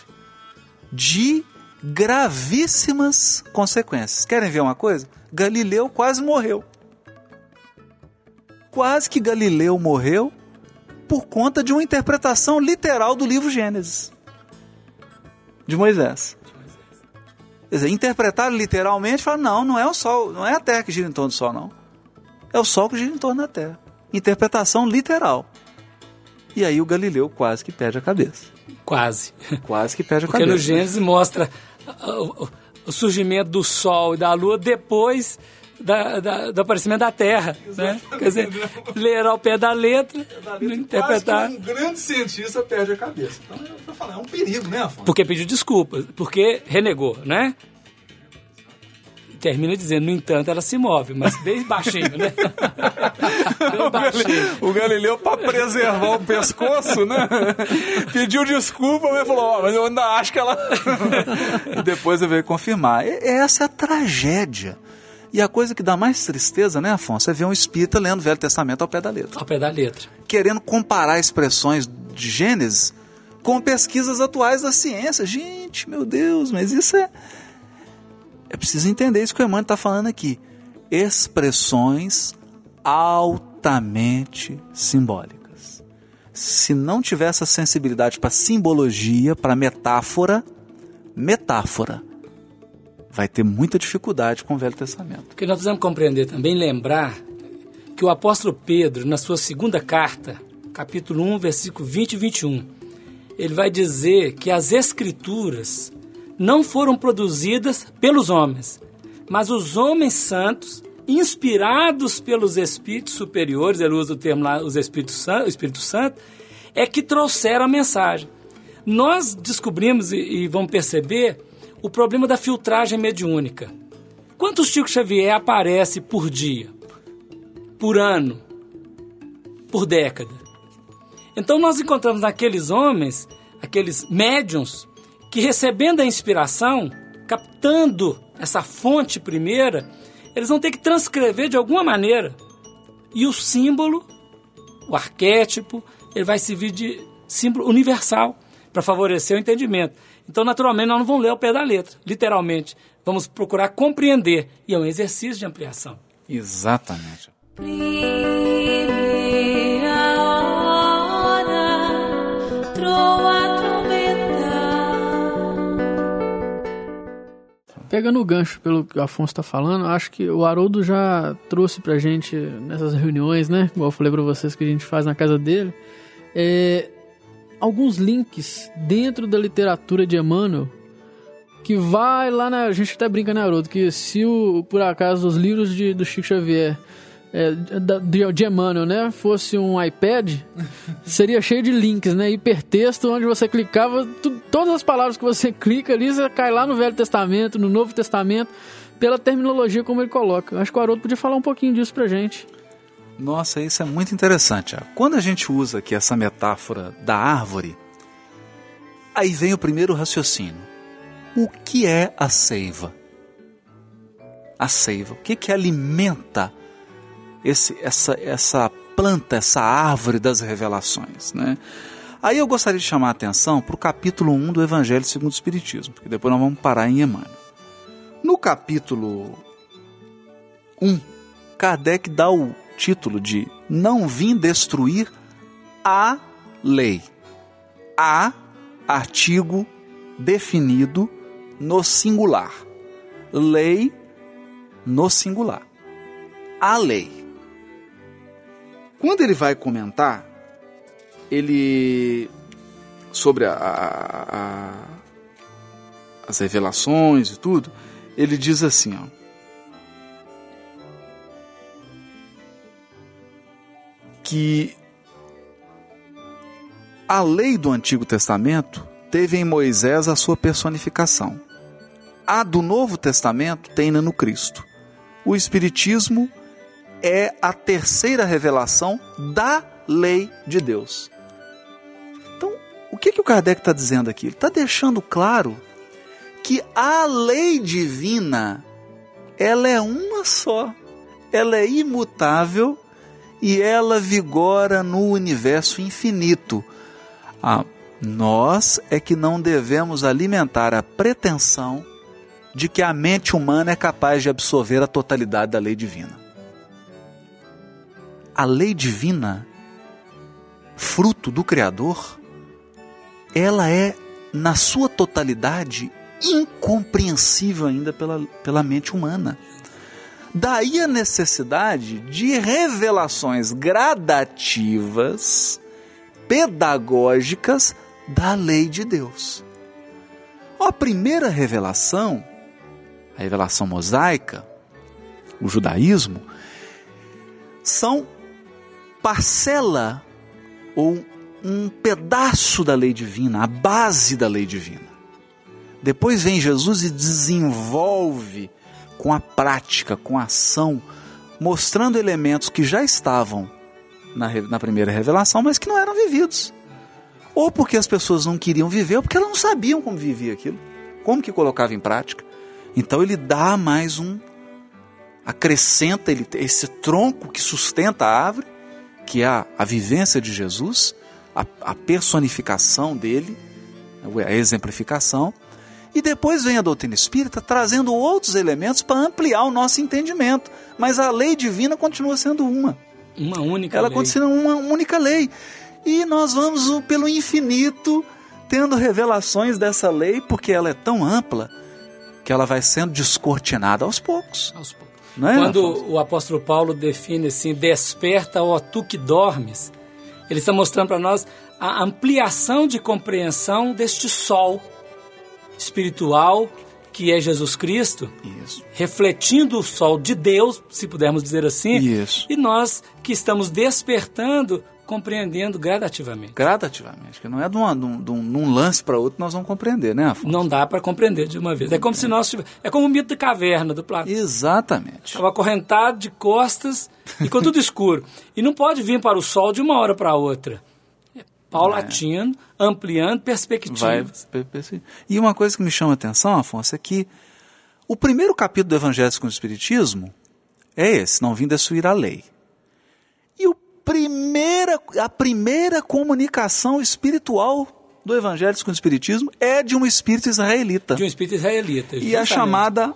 De gravíssimas consequências. Querem ver uma coisa? Galileu quase morreu. Quase que Galileu morreu por conta de uma interpretação literal do livro Gênesis de Moisés. Quer dizer, interpretaram literalmente, falaram, não, não é o Sol, não é a Terra que gira em torno do Sol, não. É o Sol que gira em torno da Terra. Interpretação literal. E aí o Galileu quase que perde a cabeça. Quase. Quase que perde a Porque no cabeça. Gênesis mostra o, o- surgimento do Sol e da Lua depois da, da- do aparecimento da Terra. Né? Quer dizer, ler ao pé da letra, interpretar. um grande cientista perde a cabeça. Então, eu falo, é um perigo, né, Afonso? Porque pediu desculpas, porque renegou, né? Termina dizendo, no entanto, ela se move, mas bem baixinho, né? bem baixinho. O Galileu, para preservar o pescoço, né? Pediu desculpa, mas falou: Ó, mas eu ainda acho que ela. e depois ele veio confirmar. E- Essa é a tragédia. E a coisa que dá mais tristeza, né, Afonso, é ver um espírita lendo o Velho Testamento ao pé da letra. Ao pé da letra. Querendo comparar expressões de Gênesis com pesquisas atuais da ciência. Gente, meu Deus, mas isso é. É preciso entender isso que o Emmanuel está falando aqui. Expressões altamente simbólicas. Se não tiver essa sensibilidade para simbologia, para metáfora, metáfora, vai ter muita dificuldade com o Velho Testamento. Porque nós precisamos compreender também, lembrar que o apóstolo Pedro, na sua segunda carta, capítulo 1, versículo 20 e 21. Ele vai dizer que as escrituras não foram produzidas pelos homens, mas os homens santos, inspirados pelos espíritos superiores, ele usa o termo lá, os espíritos santos, Espírito Santo, é que trouxeram a mensagem. Nós descobrimos e, e vamos perceber o problema da filtragem mediúnica. Quantos Chico Xavier aparece por dia? Por ano? Por década? Então nós encontramos naqueles homens, aqueles médiums, que recebendo a inspiração, captando essa fonte primeira, eles vão ter que transcrever de alguma maneira. E o símbolo, o arquétipo, ele vai servir de símbolo universal para favorecer o entendimento. Então, naturalmente, nós não vamos ler ao pé da letra, literalmente. Vamos procurar compreender. E é um exercício de ampliação. Exatamente. Primeira hora, troa Pegando o gancho pelo que o Afonso está falando, acho que o Haroldo já trouxe pra gente nessas reuniões, né? Igual eu falei pra vocês que a gente faz na casa dele, é, alguns links dentro da literatura de Emmanuel que vai lá na. A gente até brinca, né, Haroldo? Que se o, por acaso os livros de, do Chico Xavier é, de, de Emmanuel, né, fosse um iPad, seria cheio de links, né, hipertexto, onde você clicava, tu, todas as palavras que você clica ali, você cai lá no Velho Testamento, no Novo Testamento, pela terminologia como ele coloca. Acho que o Haroldo podia falar um pouquinho disso pra gente. Nossa, isso é muito interessante. Quando a gente usa aqui essa metáfora da árvore, aí vem o primeiro raciocínio. O que é a seiva? A seiva, o que, que alimenta esse, essa, essa planta, essa árvore das revelações. Né? Aí eu gostaria de chamar a atenção para o capítulo 1 do Evangelho segundo o Espiritismo, porque depois nós vamos parar em Emmanuel. No capítulo 1, Kardec dá o título de Não vim destruir a lei. A artigo definido no singular. Lei no singular. A lei. Quando ele vai comentar, ele sobre a, a, a, as revelações e tudo, ele diz assim, ó. Que a lei do Antigo Testamento teve em Moisés a sua personificação. A do Novo Testamento tem no Cristo. O Espiritismo é a terceira revelação da lei de Deus. Então, o que, que o Kardec está dizendo aqui? Ele está deixando claro que a lei divina ela é uma só, ela é imutável e ela vigora no universo infinito. Ah, nós é que não devemos alimentar a pretensão de que a mente humana é capaz de absorver a totalidade da lei divina a lei divina, fruto do Criador, ela é, na sua totalidade, incompreensível ainda pela, pela mente humana. Daí a necessidade de revelações gradativas, pedagógicas da lei de Deus. A primeira revelação, a revelação mosaica, o judaísmo, são parcela ou um pedaço da lei divina, a base da lei divina. Depois vem Jesus e desenvolve com a prática, com a ação, mostrando elementos que já estavam na, na primeira revelação, mas que não eram vividos. Ou porque as pessoas não queriam viver, ou porque elas não sabiam como vivia aquilo, como que colocava em prática. Então ele dá mais um, acrescenta ele, esse tronco que sustenta a árvore, que é a, a vivência de Jesus, a, a personificação dele, a exemplificação, e depois vem a doutrina espírita trazendo outros elementos para ampliar o nosso entendimento. Mas a lei divina continua sendo uma. Uma única Ela lei. continua uma única lei. E nós vamos pelo infinito tendo revelações dessa lei, porque ela é tão ampla que ela vai sendo descortinada aos poucos. Aos poucos. É, Quando Afonso? o apóstolo Paulo define assim, desperta, ó tu que dormes, Ele está mostrando para nós a ampliação de compreensão deste sol espiritual que é Jesus Cristo, Isso. refletindo o sol de Deus, se pudermos dizer assim, Isso. e nós que estamos despertando, compreendendo gradativamente. Gradativamente, que não é de, uma, de um, de um- lance para outro nós vamos compreender, né, Afonso? Não dá para compreender de uma vez. É como se nós tivesse- é como o mito da caverna do Platão. Exatamente. Estava acorrentado de costas e com tudo escuro. E não pode vir para o sol de uma hora para a outra. É paulatino, ampliando perspectivas. Vai. E uma coisa que me chama a atenção, Afonso, é que o primeiro capítulo do Evangelho segundo o Espiritismo é esse, não vim destruir a lei. Primeira, a primeira comunicação espiritual do Evangelho segundo o Espiritismo é de um espírito israelita. De um espírito israelita. E é justamente. chamada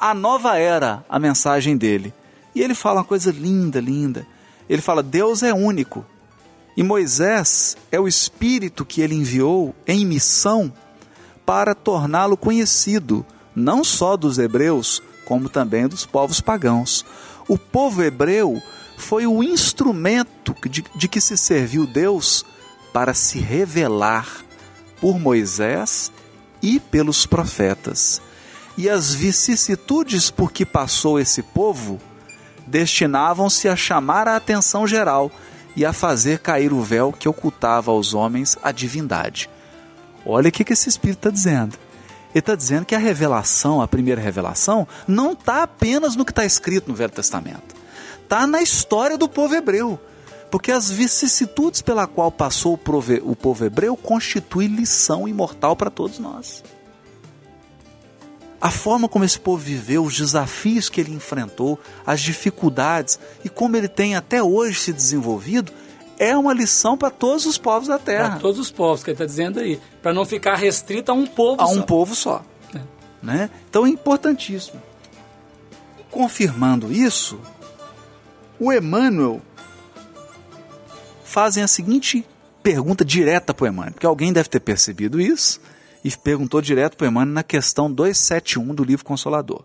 A Nova Era, a mensagem dele. E ele fala uma coisa linda, linda. Ele fala: Deus é único. E Moisés é o espírito que ele enviou em missão para torná-lo conhecido, não só dos hebreus, como também dos povos pagãos. O povo hebreu foi o instrumento de, de que se serviu Deus para se revelar por Moisés e pelos profetas. E as vicissitudes por que passou esse povo destinavam-se a chamar a atenção geral e a fazer cair o véu que ocultava aos homens a divindade. Olha o que esse Espírito está dizendo. Ele está dizendo que a revelação, a primeira revelação, não está apenas no que está escrito no Velho Testamento. Está na história do povo hebreu. Porque as vicissitudes pela qual passou o prove- o povo hebreu constituem lição imortal para todos nós. A forma como esse povo viveu, os desafios que ele enfrentou, as dificuldades e como ele tem até hoje se desenvolvido, é uma lição para todos os povos da Para terra. todos os povos, que ele está dizendo aí. Para não ficar restrito a um povo a só. um povo só. É. Né? Então é importantíssimo. Confirmando isso, o Emmanuel fazem a seguinte pergunta direta para o Emmanuel, porque alguém deve ter percebido isso e perguntou direto para o Emmanuel na questão 271 do livro Consolador.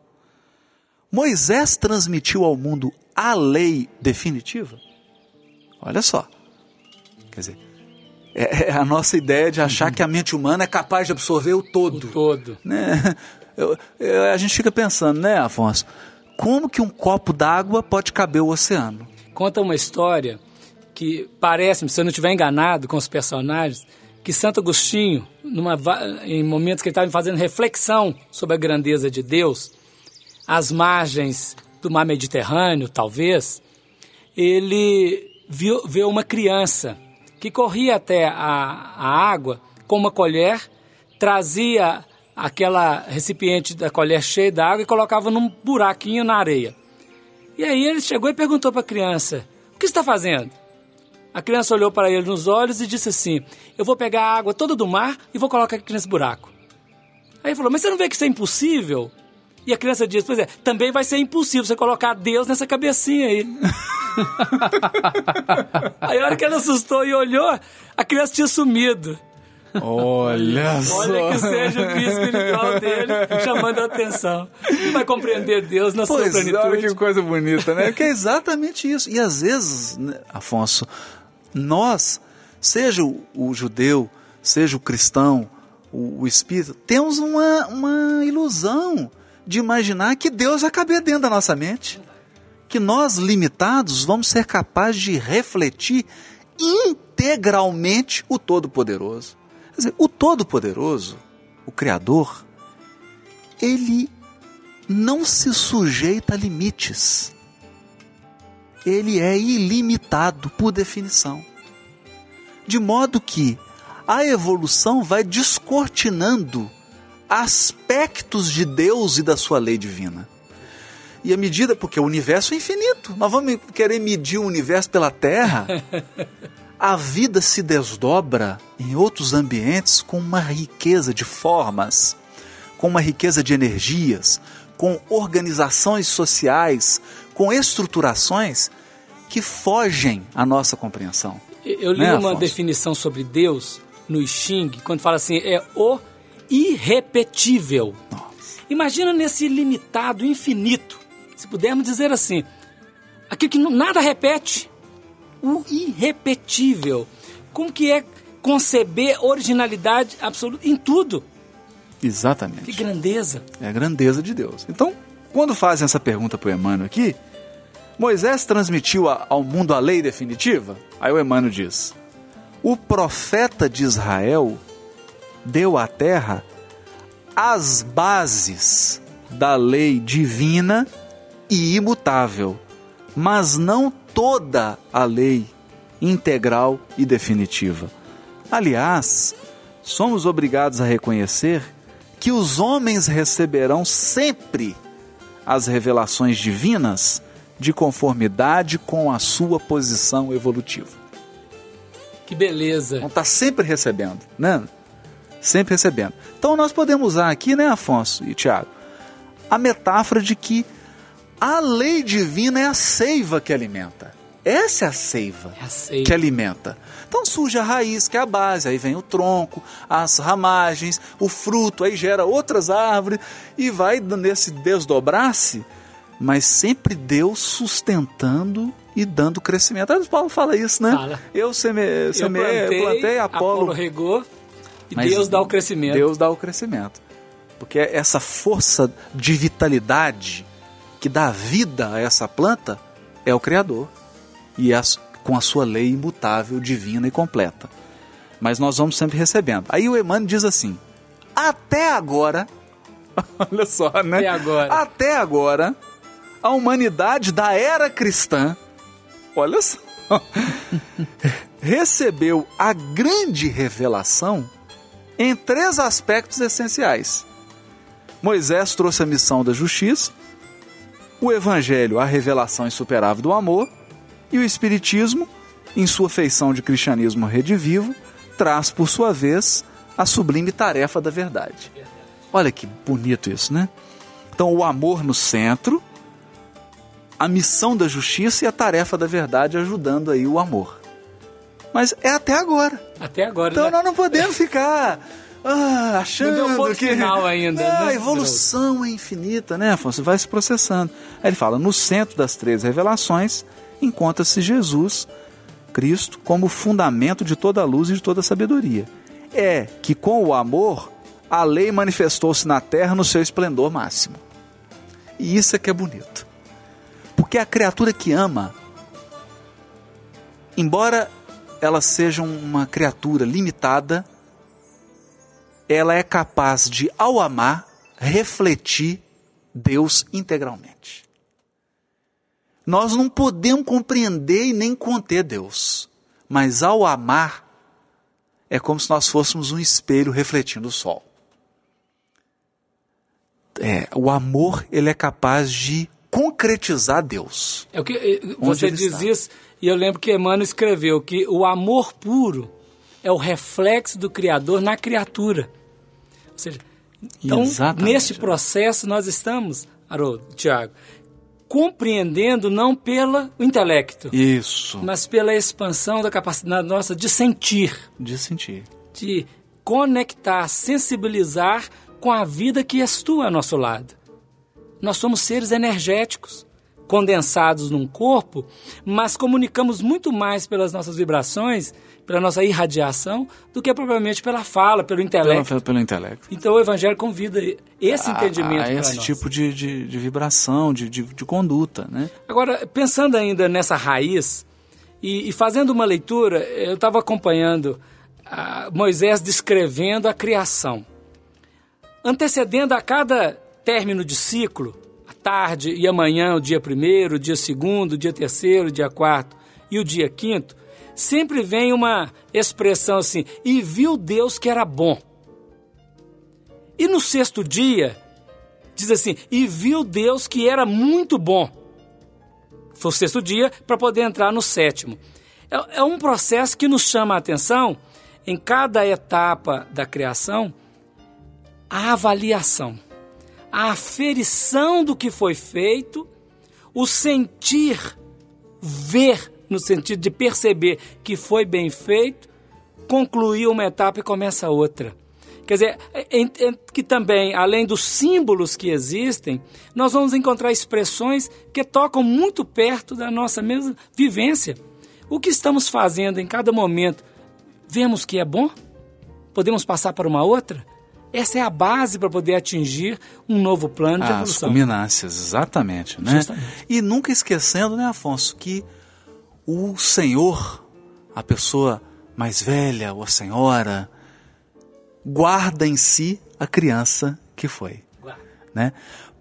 Moisés transmitiu ao mundo a lei definitiva? Olha só. Quer dizer, é é a nossa ideia de achar que a mente humana é capaz de absorver o todo. O todo. Né? Eu- eu- a gente fica pensando, né, Afonso? Como que um copo d'água pode caber o oceano? Conta uma história que parece, se eu não estiver enganado com os personagens, que Santo Agostinho, numa, em momentos que ele estava fazendo reflexão sobre a grandeza de Deus, às margens do mar Mediterrâneo, talvez, ele viu, viu uma criança que corria até a, a água com uma colher, trazia aquela recipiente da colher cheia d'água e colocava num buraquinho na areia. E aí ele chegou e perguntou para a criança: O que está fazendo? A criança olhou para ele nos olhos e disse assim: Eu vou pegar a água toda do mar e vou colocar aqui nesse buraco. Aí ele falou: Mas você não vê que isso é impossível? E a criança disse: Pois é, também vai ser impossível você colocar Deus nessa cabecinha aí. aí a hora que ela assustou e olhou, a criança tinha sumido. Olha Olha que seja o guia espiritual dele chamando a atenção. Ele vai compreender Deus na sua Pois, olha plenitude. que coisa bonita, né? Que é exatamente isso. E às vezes, né, Afonso, nós, seja o, o judeu, seja o cristão, o, o espírita, temos uma, uma ilusão de imaginar que Deus vai caber dentro da nossa mente. Que nós, limitados, vamos ser capazes de refletir integralmente o Todo-Poderoso. Dizer, o Todo-Poderoso, o Criador, ele não se sujeita a limites. Ele é ilimitado por definição. De modo que a evolução vai descortinando aspectos de Deus e da sua lei divina. E a medida, porque o universo é infinito, nós vamos querer medir o universo pela Terra. A vida se desdobra em outros ambientes com uma riqueza de formas, com uma riqueza de energias, com organizações sociais, com estruturações que fogem à nossa compreensão. Eu li Né, uma definição sobre Deus no I Ching, quando fala assim, é o irrepetível. Imagina nesse ilimitado, infinito, se pudermos dizer assim, aquilo que nada repete. O irrepetível. Como que é conceber originalidade absoluta em tudo? Exatamente. Que grandeza. É a grandeza de Deus. Então, quando fazem essa pergunta para o Emmanuel aqui, Moisés transmitiu ao mundo a lei definitiva? Aí o Emmanuel diz: O profeta de Israel deu à terra as bases da lei divina e imutável, mas não toda a lei integral e definitiva. Aliás, somos obrigados a reconhecer que os homens receberão sempre as revelações divinas de conformidade com a sua posição evolutiva. Que beleza. Vão estar sempre recebendo, né? Sempre recebendo. Então nós podemos usar aqui, né, Afonso e Tiago, a metáfora de que a lei divina é a seiva que alimenta. Essa é a seiva, é a seiva. que alimenta. Então surge a raiz, que é a base, aí vem o tronco, as ramagens, o fruto, aí gera outras árvores e vai nesse desdobrar-se, mas sempre Deus sustentando e dando crescimento. Aí Paulo fala isso, né? Fala. Eu semeei, semeei plantei, plantei, Apolo, Apolo regou e Deus dá o crescimento. Deus dá o crescimento. Porque essa força de vitalidade que dá vida a essa planta é o Criador e as, com a sua lei imutável, divina e completa. Mas nós vamos sempre recebendo. Aí o Emmanuel diz assim: até agora, olha só, né? Até agora. Até agora, a humanidade da era cristã, olha só, recebeu a grande revelação em três aspectos essenciais. Moisés trouxe a missão da justiça, o Evangelho, a revelação insuperável do amor, e o Espiritismo, em sua feição de cristianismo redivivo, traz, por sua vez, a sublime tarefa da verdade. Olha que bonito isso, né? Então, o amor no centro, a missão da justiça e a tarefa da verdade ajudando aí o amor. Mas é até agora. Até agora. Então né? nós não podemos ficar ah, achando não deu ponto que final ainda. Ah, né? a evolução é infinita, né, Afonso? Vai se processando. Aí ele fala: no centro das três revelações encontra-se Jesus, Cristo, como fundamento de toda a luz e de toda a sabedoria. É que com o amor a lei manifestou-se na terra no seu esplendor máximo. E isso é que é bonito. Porque a criatura que ama, embora ela seja uma criatura limitada, ela é capaz de, ao amar, refletir Deus integralmente. Nós não podemos compreender e nem conter Deus, mas ao amar, é como se nós fôssemos um espelho refletindo o sol. É, o amor ele é capaz de concretizar Deus. É o que eh, você diz está. isso, e eu lembro que Emmanuel escreveu que o amor puro é o reflexo do Criador na criatura. Ou seja, então, Exatamente. neste processo nós estamos, Haroldo, Tiago, compreendendo não pelo intelecto, Isso. mas pela expansão da capacidade nossa de sentir, De sentir. de conectar, sensibilizar com a vida que estua ao nosso lado. Nós somos seres energéticos, condensados num corpo, mas comunicamos muito mais pelas nossas vibrações, pela nossa irradiação, do que propriamente pela fala, pelo intelecto. Pelo, pelo intelecto. Então o Evangelho convida esse A- entendimento a, para esse tipo de, de, de vibração, de, de, de conduta, né? Agora, pensando ainda nessa raiz e, e fazendo uma leitura, eu estava acompanhando ah, Moisés descrevendo a criação. Antecedendo a cada término de ciclo, a tarde e amanhã, o dia primeiro, o dia segundo, o dia terceiro, o dia quarto e o dia quinto, sempre vem uma expressão assim: e viu Deus que era bom. E no sexto dia, diz assim: e viu Deus que era muito bom foi o sexto dia, para poder entrar no sétimo. É, é um processo que nos chama a atenção em cada etapa da criação a avaliação, a aferição do que foi feito, o sentir, ver, no sentido de perceber que foi bem feito, concluir uma etapa e começa outra. Quer dizer, em- em- que também, além dos símbolos que existem, nós vamos encontrar expressões que tocam muito perto da nossa mesma vivência. O que estamos fazendo em cada momento, vemos que é bom? Podemos passar para uma outra? Essa é a base para poder atingir um novo plano de As evolução. culminâncias, exatamente, né? Justamente. E nunca esquecendo, né, Afonso, que o Senhor, a pessoa mais velha ou a senhora, guarda em si a criança que foi, Guarda. né?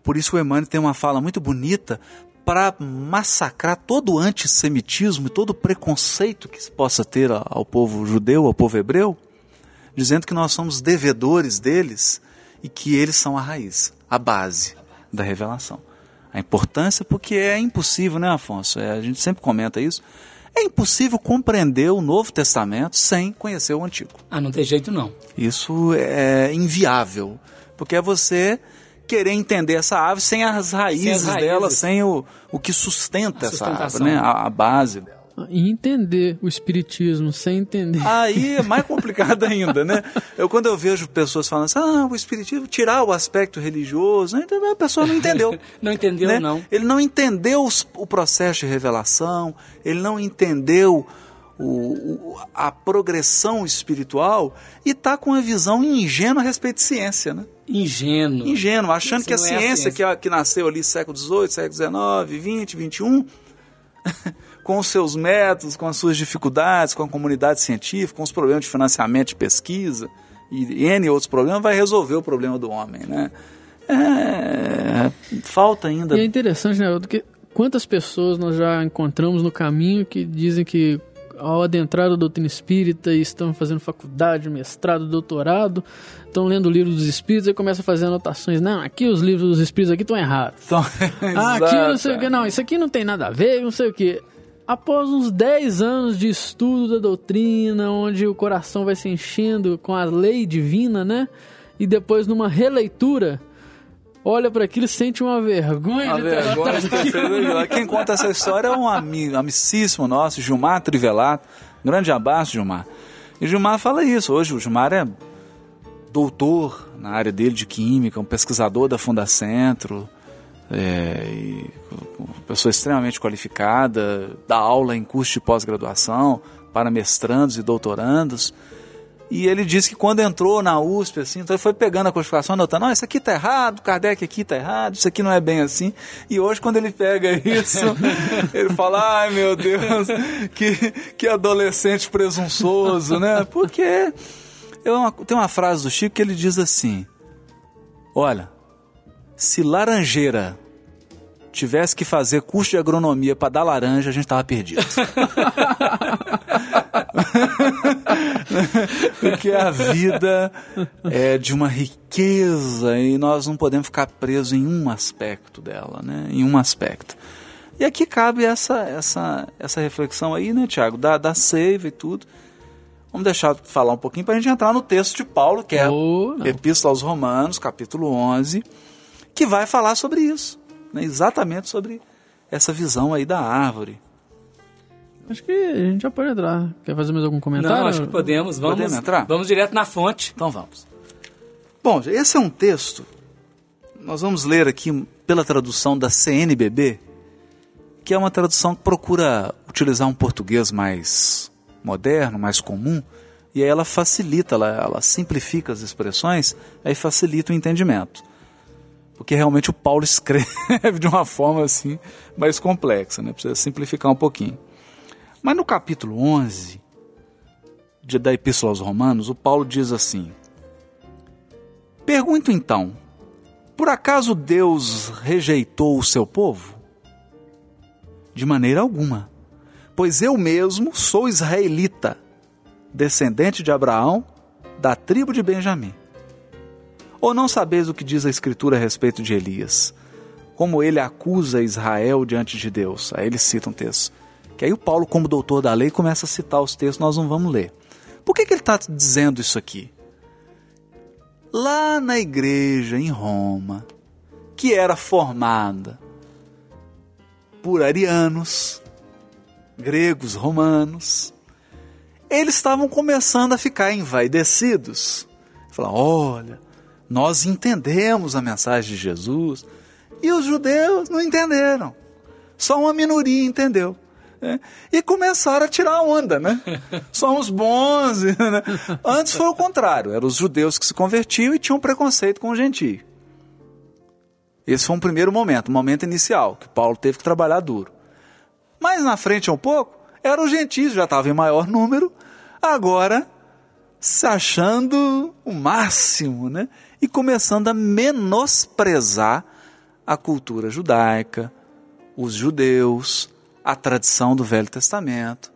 Por isso o Emmanuel tem uma fala muito bonita para massacrar todo o antissemitismo e todo o preconceito que se possa ter ao povo judeu, ao povo hebreu, dizendo que nós somos devedores deles e que eles são a raiz, a base da revelação. A importância, porque é impossível, né, Afonso? É, a gente sempre comenta isso. É impossível compreender o Novo Testamento sem conhecer o Antigo. Ah, não tem jeito não. Isso é inviável, porque é você querer entender essa árvore sem as raízes, Sem as raízes. dela, sem o, o que sustenta essa árvore, né? a, a base dela. E entender o espiritismo sem entender. Aí é mais complicado ainda, né? Eu quando eu vejo pessoas falando assim, ah, o espiritismo tirar o aspecto religioso, né? Então, a pessoa não entendeu. Não entendeu, né? não. Ele não entendeu os- o processo de revelação, ele não entendeu o- o- a progressão espiritual e está com uma visão ingênua a respeito de ciência, né? Ingênuo. Ingênuo, achando Isso que a não é a ciência, ciência. Que, que nasceu ali século XVIII, século XIX, XX, XXI, com os seus métodos, com as suas dificuldades, com a comunidade científica, com os problemas de financiamento de pesquisa e N outros problemas, vai resolver o problema do homem, né? É, falta ainda. E é interessante, né, que quantas pessoas nós já encontramos no caminho que dizem que ao adentrar a doutrina espírita e estão fazendo faculdade, mestrado, doutorado, estão lendo o livro dos espíritos e começam a fazer anotações. Não, aqui os livros dos espíritos aqui estão errados. Então, Ah, aqui não sei o que, não, isso aqui não tem nada a ver, não sei o que. Após uns 10 anos de estudo da doutrina, onde o coração vai se enchendo com a lei divina, né? E depois numa releitura, olha para aquilo e sente uma vergonha A de ter vergonha de ter. Quem conta essa história é um ami- amicíssimo nosso, Gilmar Trivelato. Grande abraço, Gilmar. E Gilmar fala isso. Hoje o Gilmar é doutor na área dele de química, um pesquisador da Fundacentro, é, pessoa extremamente qualificada, dá aula em curso de pós-graduação para mestrandos e doutorandos. E ele disse que quando entrou na USP, assim, então ele foi pegando a codificação, anotando, não, isso aqui tá errado, Kardec aqui tá errado, isso aqui não é bem assim. E hoje, quando ele pega isso, ele fala, ai meu Deus, que, que adolescente presunçoso, né? Porque eu, tem uma frase do Chico que ele diz assim, olha, se laranjeira tivesse que fazer curso de agronomia para dar laranja, a gente tava perdido. Porque a vida é de uma riqueza e nós não podemos ficar presos em um aspecto dela, né? Em um aspecto. E aqui cabe essa, essa, essa reflexão aí, né, Tiago? Da, da seiva e tudo. Vamos deixar de falar um pouquinho para a gente entrar no texto de Paulo, que é Oh. Epístola aos Romanos, capítulo 11, que vai falar sobre isso, né? exatamente sobre essa visão aí da árvore. Acho que a gente já pode entrar. Quer fazer mais algum comentário? Não, acho que podemos. Vamos, Podemos entrar? vamos direto na fonte. Então vamos. Bom, esse é um texto, nós vamos ler aqui pela tradução da CNBB, que é uma tradução que procura utilizar um português mais moderno, mais comum, e aí ela facilita, ela, ela simplifica as expressões, aí facilita o entendimento. Porque realmente o Paulo escreve de uma forma assim mais complexa, né? precisa simplificar um pouquinho. Mas no capítulo 11 de, da Epístola aos Romanos, o Paulo diz assim: Pergunto então, por acaso Deus rejeitou o seu povo? De maneira alguma, pois eu mesmo sou israelita, descendente de Abraão, da tribo de Benjamim. Ou não sabeis o que diz a Escritura a respeito de Elias? Como ele acusa Israel diante de Deus? Aí ele cita um texto. Que aí o Paulo, como doutor da lei, começa a citar os textos, nós não vamos ler. Por que, que ele está dizendo isso aqui? Lá na igreja em Roma, que era formada por arianos, gregos, romanos, eles estavam começando a ficar envaidecidos. Falar, olha, nós entendemos a mensagem de Jesus e os judeus não entenderam. Só uma minoria entendeu. É, e começaram a tirar a onda, né? Somos bons. Né? Antes foi o contrário, eram os judeus que se convertiam e tinham preconceito com o gentio. Esse foi um primeiro momento, um momento inicial, que Paulo teve que trabalhar duro. Mas na frente um pouco, eram os gentios, já estavam em maior número, agora se achando o máximo, né? E começando a menosprezar a cultura judaica, os judeus, a tradição do Velho Testamento.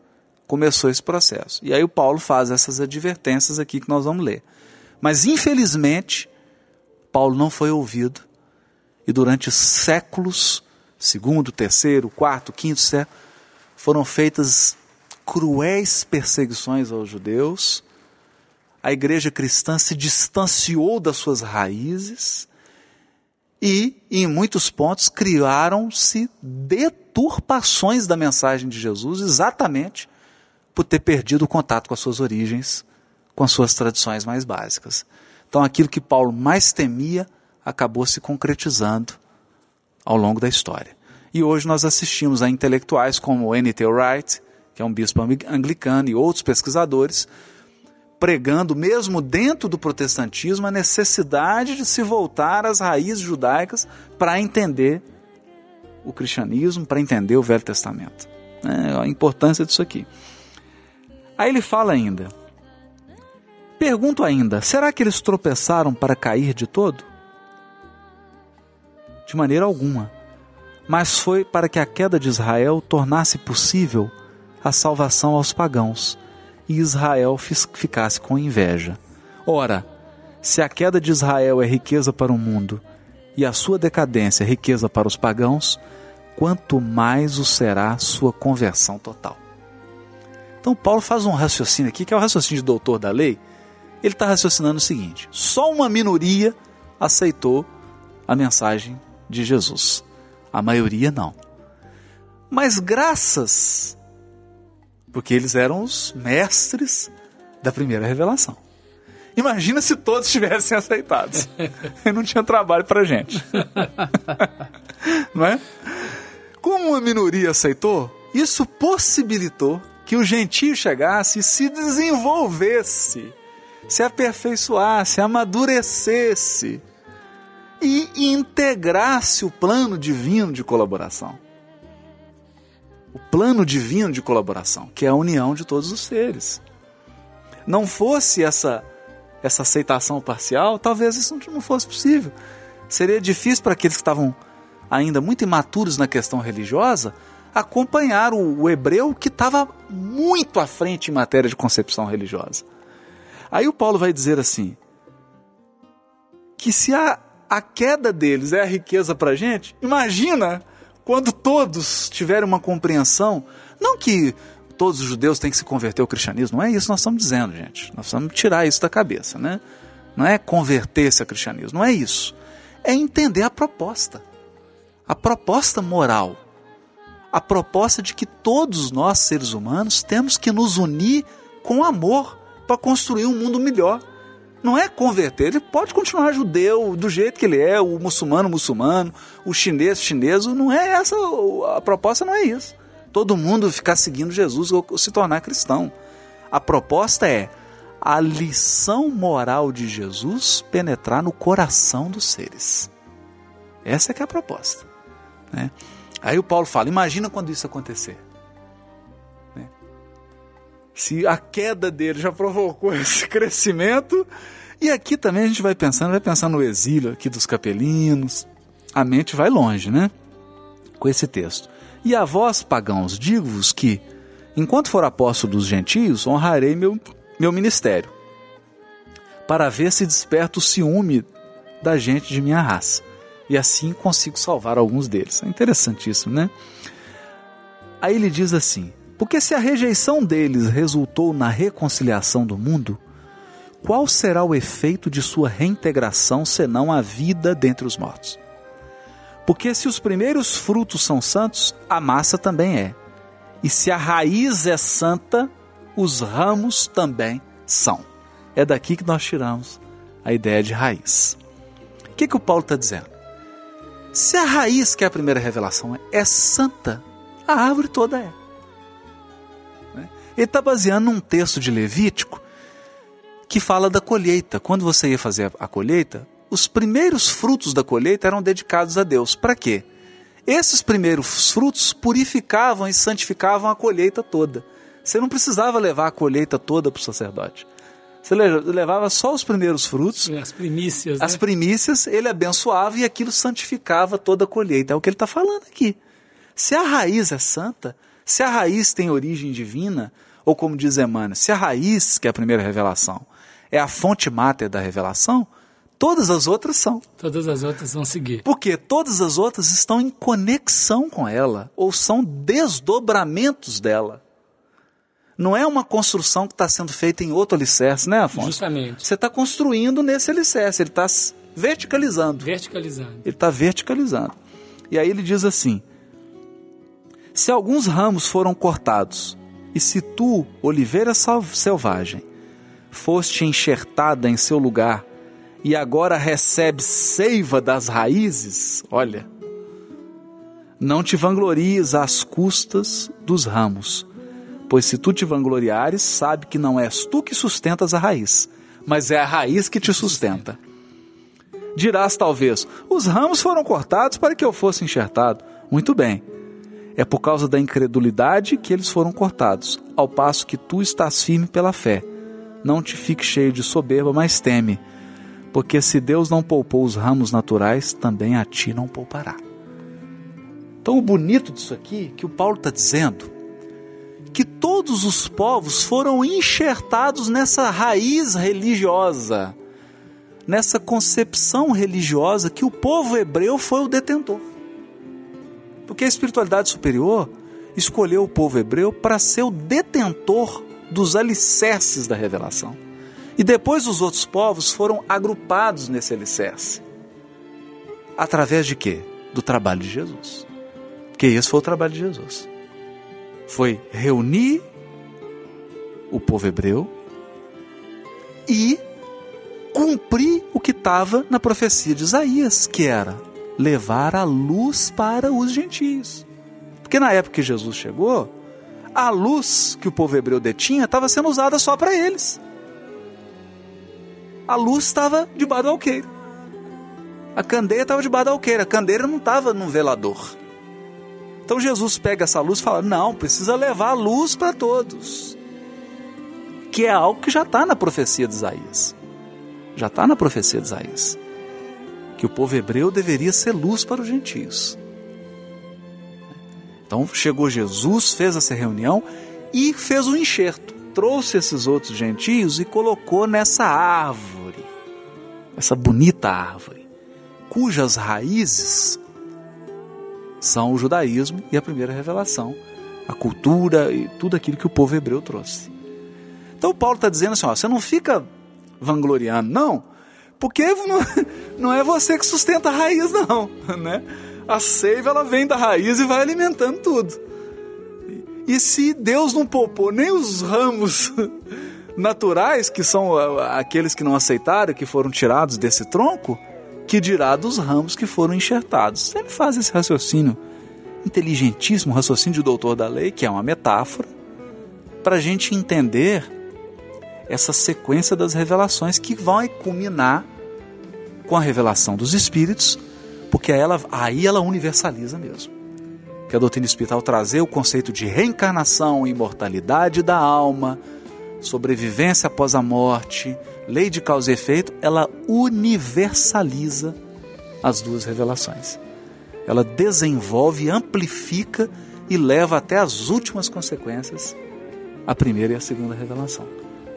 Começou esse processo. E aí o Paulo faz essas advertências aqui que nós vamos ler. Mas infelizmente, Paulo não foi ouvido. E durante séculos, segundo, terceiro, quarto, quinto século, foram feitas cruéis perseguições aos judeus. A igreja cristã se distanciou das suas raízes e, em muitos pontos, criaram-se deturpações da mensagem de Jesus, exatamente por ter perdido o contato com as suas origens, com as suas tradições mais básicas. Então, aquilo que Paulo mais temia acabou se concretizando ao longo da história. E hoje nós assistimos a intelectuais como N.T. Wright, que é um bispo anglicano, e outros pesquisadores, pregando, mesmo dentro do protestantismo, a necessidade de se voltar às raízes judaicas para entender o cristianismo, para entender o Velho Testamento. É, a importância disso aqui. Aí ele fala ainda. Pergunto ainda: será que eles tropeçaram para cair de todo? De maneira alguma. Mas foi para que a queda de Israel tornasse possível a salvação aos pagãos e Israel ficasse com inveja. Ora, se a queda de Israel é riqueza para o mundo e a sua decadência é riqueza para os pagãos, quanto mais o será sua conversão total. Então, Paulo faz um raciocínio aqui, que é o raciocínio de doutor da lei. Ele está raciocinando o seguinte: só uma minoria aceitou a mensagem de Jesus, a maioria não. Mas graças porque eles eram os mestres da primeira revelação. Imagina se todos tivessem aceitado. Não tinha trabalho para gente. não é? Como uma minoria aceitou, isso possibilitou que o gentio chegasse e se desenvolvesse, se aperfeiçoasse, amadurecesse e integrasse o plano divino de colaboração o plano divino de colaboração, que é a união de todos os seres. Não fosse essa essa aceitação parcial, talvez isso não fosse possível. Seria difícil para aqueles que estavam ainda muito imaturos na questão religiosa acompanhar o, o hebreu que estava muito à frente em matéria de concepção religiosa. Aí o Paulo vai dizer assim: que se a, a queda deles é a riqueza para gente, imagina quando todos tiverem uma compreensão, não que todos os judeus têm que se converter ao cristianismo, não é isso que nós estamos dizendo, gente. Nós precisamos tirar isso da cabeça, né? Não é converter-se ao cristianismo, não é isso. É entender a proposta. A proposta moral. A proposta de que todos nós, seres humanos, temos que nos unir com amor para construir um mundo melhor não é converter, ele pode continuar judeu do jeito que ele é, o muçulmano muçulmano, o chinês chinês, não é essa, a proposta não é isso. Todo mundo ficar seguindo Jesus ou se tornar cristão. A proposta é a lição moral de Jesus penetrar no coração dos seres. Essa é que é a proposta. Né? Aí o Paulo fala: imagina quando isso acontecer. Se a queda dele já provocou esse crescimento, e aqui também a gente vai pensando, vai pensando no exílio aqui dos capelinos. A mente vai longe, né? Com esse texto. E a vós, pagãos, digo-vos que, enquanto for apóstolo dos gentios, honrarei meu, meu ministério, para ver se desperta o ciúme da gente de minha raça. E assim consigo salvar alguns deles. É interessantíssimo, né? Aí ele diz assim: Porque se a rejeição deles resultou na reconciliação do mundo, qual será o efeito de sua reintegração senão a vida dentre os mortos? Porque se os primeiros frutos são santos, a massa também é. E se a raiz é santa, os ramos também são. É daqui que nós tiramos a ideia de raiz. O que, que o Paulo está dizendo? Se a raiz, que é a primeira revelação, é santa, a árvore toda é. Ele está baseando num texto de Levítico que fala da colheita. Quando você ia fazer a colheita, os primeiros frutos da colheita eram dedicados a Deus. Para quê? Esses primeiros frutos purificavam e santificavam a colheita toda. Você não precisava levar a colheita toda para o sacerdote. Você levava só os primeiros frutos, as primícias, as né? primícias, ele abençoava e aquilo santificava toda a colheita. É o que ele está falando aqui. Se a raiz é santa, se a raiz tem origem divina, ou como diz Emmanuel, se a raiz, que é a primeira revelação, é a fonte máter da revelação, todas as outras são. Todas as outras vão seguir. Porque todas as outras estão em conexão com ela, ou são desdobramentos dela. Não é uma construção que está sendo feita em outro alicerce, né, Afonso? Justamente. Você está construindo nesse alicerce, ele está verticalizando. Verticalizando. Ele está verticalizando. E aí ele diz assim: Se alguns ramos foram cortados, e se tu, oliveira selvagem, foste enxertada em seu lugar, e agora recebes seiva das raízes, olha, não te vanglories às custas dos ramos Pois se tu te vangloriares, sabe que não és tu que sustentas a raiz, mas é a raiz que te sustenta. Dirás talvez: os ramos foram cortados para que eu fosse enxertado. Muito bem. É por causa da incredulidade que eles foram cortados, ao passo que tu estás firme pela fé. Não te fique cheio de soberba, mas teme, porque se Deus não poupou os ramos naturais, também a ti não poupará. Então, o bonito disso aqui, que o Paulo está dizendo, que todos os povos foram enxertados nessa raiz religiosa, nessa concepção religiosa que o povo hebreu foi o detentor. Porque a espiritualidade superior escolheu o povo hebreu para ser o detentor dos alicerces da revelação. E depois os outros povos foram agrupados nesse alicerce. Através de quê? Do trabalho de Jesus. Porque esse foi o trabalho de Jesus foi reunir o povo hebreu e cumprir o que estava na profecia de Isaías, que era levar a luz para os gentios. Porque na época que Jesus chegou, a luz que o povo hebreu detinha estava sendo usada só para eles. A luz estava debaixo do alqueire. A candeia estava debaixo do alqueire. A candeira não estava no velador. Então Jesus pega essa luz e fala: não, precisa levar a luz para todos. Que é algo que já está na profecia de Isaías. Já está na profecia de Isaías. Que o povo hebreu deveria ser luz para os gentios. Então chegou Jesus, fez essa reunião e fez um enxerto. Trouxe esses outros gentios e colocou nessa árvore, essa bonita árvore, cujas raízes são o judaísmo e a primeira revelação, a cultura e tudo aquilo que o povo hebreu trouxe. Então Paulo está dizendo assim: ó, você não fica vangloriando, não, porque não, não é você que sustenta a raiz, não. Né? A seiva ela vem da raiz e vai alimentando tudo. E se Deus não poupou nem os ramos naturais, que são aqueles que não aceitaram, que foram tirados desse tronco, que dirá dos ramos que foram enxertados. Ele faz esse raciocínio inteligentíssimo, raciocínio de doutor da lei, que é uma metáfora, para a gente entender essa sequência das revelações que vai culminar com a revelação dos Espíritos, porque ela, aí ela universaliza mesmo. Que a doutrina espírita, ao trazer o conceito de reencarnação, imortalidade da alma, sobrevivência após a morte, lei de causa e efeito, ela universaliza as duas revelações. Ela desenvolve, amplifica e leva até as últimas consequências a primeira e a segunda revelação,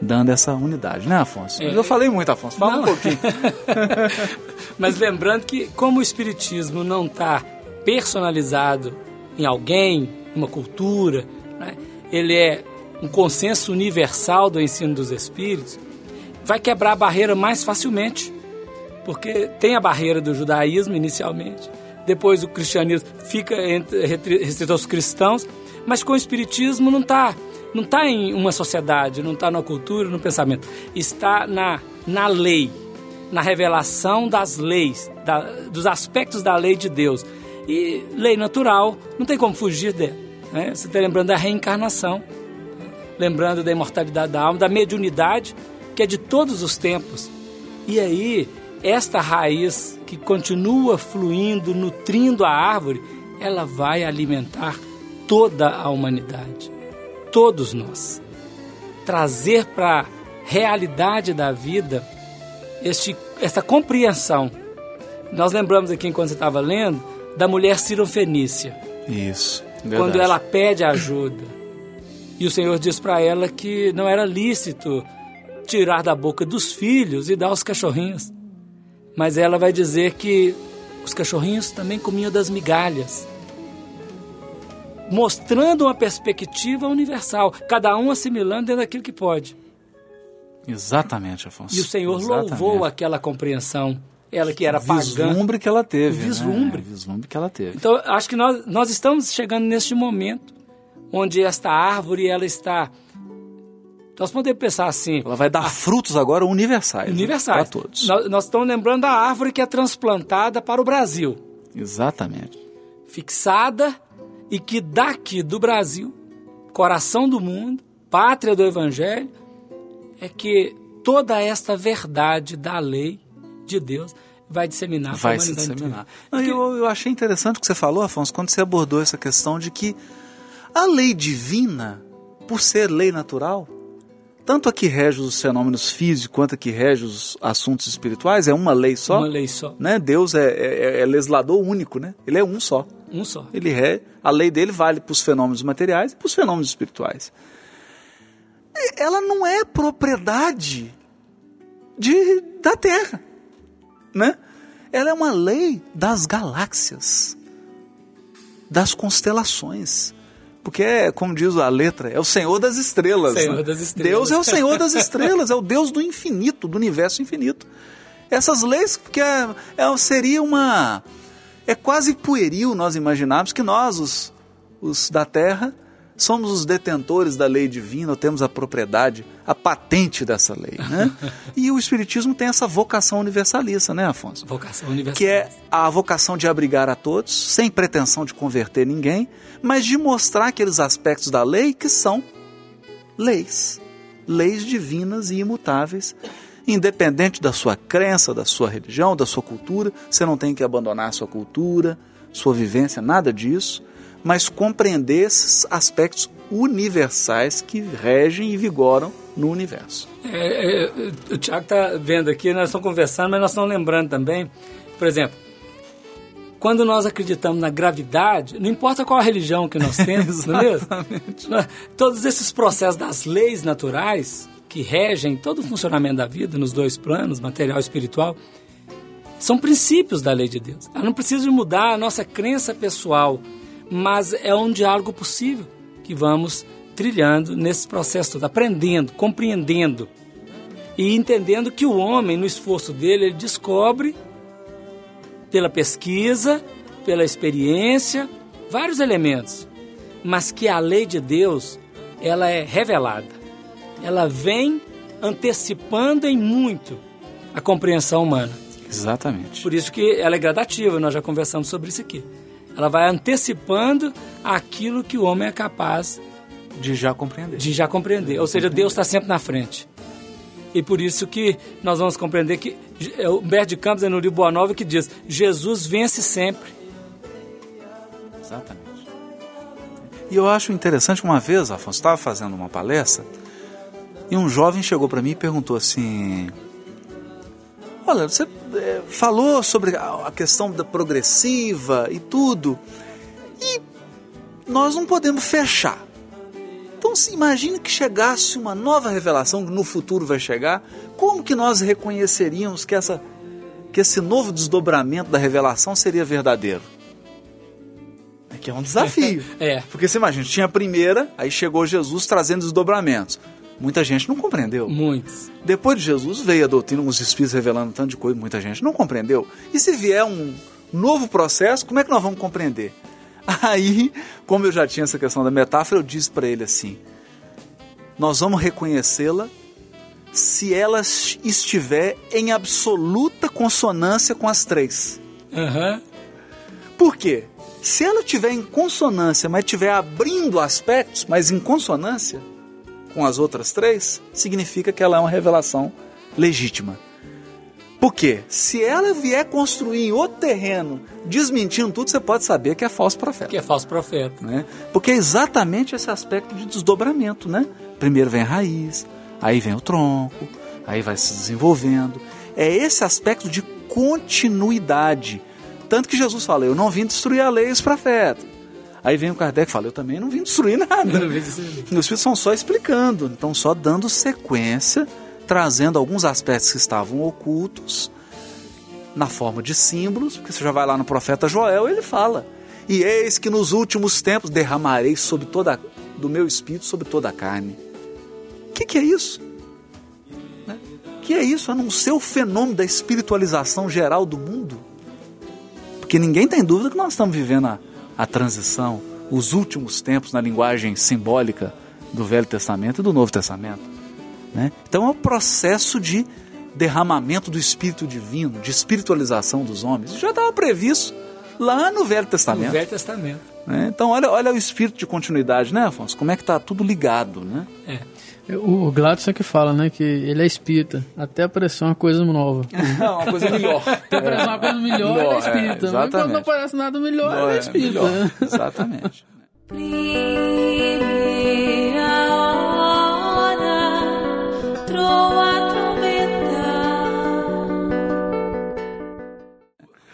dando essa unidade, né, Afonso? É. Eu falei muito, Afonso, fala não. um pouquinho. Mas lembrando que, como o Espiritismo não está personalizado em alguém, uma cultura, né, ele é um consenso universal do ensino dos Espíritos, vai quebrar a barreira mais facilmente. Porque tem a barreira do judaísmo inicialmente, depois o cristianismo fica restrito aos cristãos, mas com o espiritismo não está não tá em uma sociedade, não está na cultura, no pensamento, está na, na lei, na revelação das leis, da, dos aspectos da lei de Deus. E lei natural, não tem como fugir dela. Né? Você está lembrando da reencarnação. lembrando da imortalidade da alma, da mediunidade, que é de todos os tempos. E aí, esta raiz que continua fluindo, nutrindo a árvore, ela vai alimentar toda a humanidade, todos nós. Trazer para a realidade da vida este, esta compreensão. Nós lembramos aqui, enquanto você estava lendo, da mulher Fenícia. Isso. Verdade. Quando ela pede ajuda. E o Senhor diz para ela que não era lícito tirar da boca dos filhos e dar aos cachorrinhos. Mas ela vai dizer que os cachorrinhos também comiam das migalhas. Mostrando uma perspectiva universal, cada um assimilando dentro daquilo que pode. Exatamente, Afonso. E o Senhor Exatamente. louvou aquela compreensão. Ela que era pagã. vislumbre que ela teve. O vislumbre. Né? O vislumbre que ela teve. Então, acho que nós, nós estamos chegando neste momento onde esta árvore ela está. Nós podemos pensar assim. Ela vai dar a- frutos agora universais. né? universais. Para todos. Nós, nós estamos lembrando da árvore que é transplantada para o Brasil, Exatamente. fixada e que daqui do Brasil, coração do mundo, pátria do Evangelho, é que toda esta verdade da lei de Deus vai disseminar para a Vai se humanidade disseminar. Não, eu, eu achei interessante o que você falou, Afonso, quando você abordou essa questão de que a lei divina, por ser lei natural, tanto a que rege os fenômenos físicos quanto a que rege os assuntos espirituais, é uma lei só. Uma lei só, Né? Deus é, é- é legislador único, né? Ele é um só. Um só. Ele é, a lei dele vale para os fenômenos materiais e para os fenômenos espirituais. Ela não é propriedade de, da Terra, né? Ela é uma lei das galáxias, das constelações. Porque, é, como diz a letra, é o Senhor das estrelas. Senhor né? das estrelas. Deus é o Senhor das estrelas, é o Deus do infinito, do universo infinito. Essas leis que é, é, seria uma. É quase pueril nós imaginarmos que nós, os, os da Terra, somos os detentores da lei divina, ou temos a propriedade, a patente dessa lei. Né? e o Espiritismo tem essa vocação universalista, né, Afonso? Vocação universal. que é a vocação de abrigar a todos, sem pretensão de converter ninguém, mas de mostrar aqueles aspectos da lei que são leis, leis divinas e imutáveis, independente da sua crença, da sua religião, da sua cultura, você não tem que abandonar sua cultura, sua vivência, nada disso, mas compreender esses aspectos universais que regem e vigoram no universo. É, é, o Tiago está vendo aqui, nós estamos conversando, mas nós estamos lembrando também, por exemplo, quando nós acreditamos na gravidade, não importa qual religião que nós temos, não é mesmo? Todos esses processos das leis naturais que regem todo o funcionamento da vida nos dois planos, material e espiritual, são princípios da lei de Deus. Ela não precisa mudar a nossa crença pessoal, mas é um diálogo possível que vamos trilhando nesse processo todo, aprendendo, compreendendo e entendendo que o homem, no esforço dele, ele descobre pela pesquisa, pela experiência, vários elementos, mas que a lei de Deus, ela é revelada. Ela vem antecipando em muito a compreensão humana. Exatamente. Por isso que ela é gradativa, nós já conversamos sobre isso aqui. Ela vai antecipando aquilo que o homem é capaz De já compreender. de já compreender. Ou seja, Deus está sempre na frente. E por isso que nós vamos compreender que é o Humberto de Campos é no livro Boa Nova que diz: Jesus vence sempre. Exatamente. E eu acho interessante uma vez, Afonso, estava fazendo uma palestra e um jovem chegou para mim e perguntou assim: Olha, você eh, falou sobre a a questão da progressiva e tudo, e nós não podemos fechar. Então, se imagine que chegasse uma nova revelação que no futuro vai chegar, como que nós reconheceríamos que, essa, que esse novo desdobramento da revelação seria verdadeiro? É que é um desafio. É. Porque você imagina, tinha a primeira, aí chegou Jesus trazendo desdobramentos. Muita gente não compreendeu. Muitos. Depois de Jesus veio a doutrina, os espíritos revelando tanto de coisa, muita gente não compreendeu. E se vier um novo processo, como é que nós vamos compreender? Aí, como eu já tinha essa questão da metáfora, eu disse para ele assim: nós vamos reconhecê-la se ela estiver em absoluta consonância com as três. Aham. Por quê? Se ela estiver em consonância, mas estiver abrindo aspectos, mas em consonância com as outras três, significa que ela é uma revelação legítima. Por quê? Se ela vier construir em outro terreno, desmentindo tudo, você pode saber que é falso profeta. Que é falso profeta. Né? Porque é exatamente esse aspecto de desdobramento, né? Primeiro vem a raiz, aí vem o tronco, aí vai se desenvolvendo. É esse aspecto de continuidade. Tanto que Jesus fala, eu não vim destruir a lei e os profetas. Aí vem o Kardec e fala, eu também não vim destruir nada. Os Espíritos são só explicando, então só dando sequência trazendo alguns aspectos que estavam ocultos na forma de símbolos, porque você já vai lá no profeta Joel, ele fala: "E eis que nos últimos tempos derramarei sobre toda do meu espírito sobre toda a carne". O que, que é isso? Né? que é isso a não ser o fenômeno da espiritualização geral do mundo? Porque ninguém tem dúvida que nós estamos vivendo a, a transição, os últimos tempos na linguagem simbólica do Velho Testamento e do Novo Testamento. Né? Então é um processo de derramamento do Espírito Divino, de espiritualização dos homens. Isso já estava previsto lá no Velho Testamento. No Velho Testamento. Né? Então olha, olha o espírito de continuidade, né, Afonso? Como é que está tudo ligado, né? É. O Gladson é que fala, né, que ele é espírita. Até apareceu uma coisa nova. uma coisa melhor. Até apareceu uma coisa melhor, ele é espírita. É, Mas quando não aparece nada melhor, ele é espírita. Melhor. Exatamente.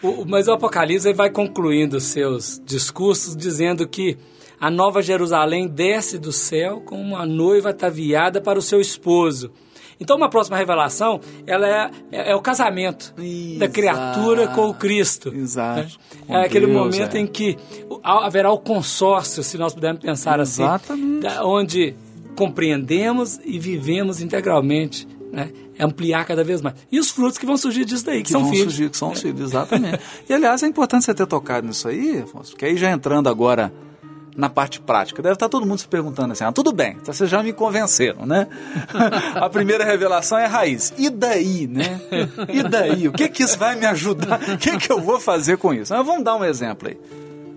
O, mas o Apocalipse vai concluindo seus discursos dizendo que a nova Jerusalém desce do céu como uma noiva ataviada para o seu esposo. Então, uma próxima revelação, ela é, é, é o casamento Exato. da criatura com o Cristo. Exato. Né? É aquele Deus, momento é. em que haverá o consórcio, se nós pudermos pensar assim, Exatamente. assim, onde compreendemos e vivemos integralmente né? ampliar cada vez mais. E os frutos que vão surgir disso daí, que, que são vão filhos. Surgir, que são os filhos, exatamente. e aliás, é importante você ter tocado nisso aí, Afonso, porque aí já entrando agora na parte prática. Deve estar todo mundo se perguntando assim: ah, tudo bem, então vocês já me convenceram, né? a primeira revelação é a raiz. E daí, né? E daí? O que que isso vai me ajudar? O que que eu vou fazer com isso? Mas vamos dar um exemplo aí.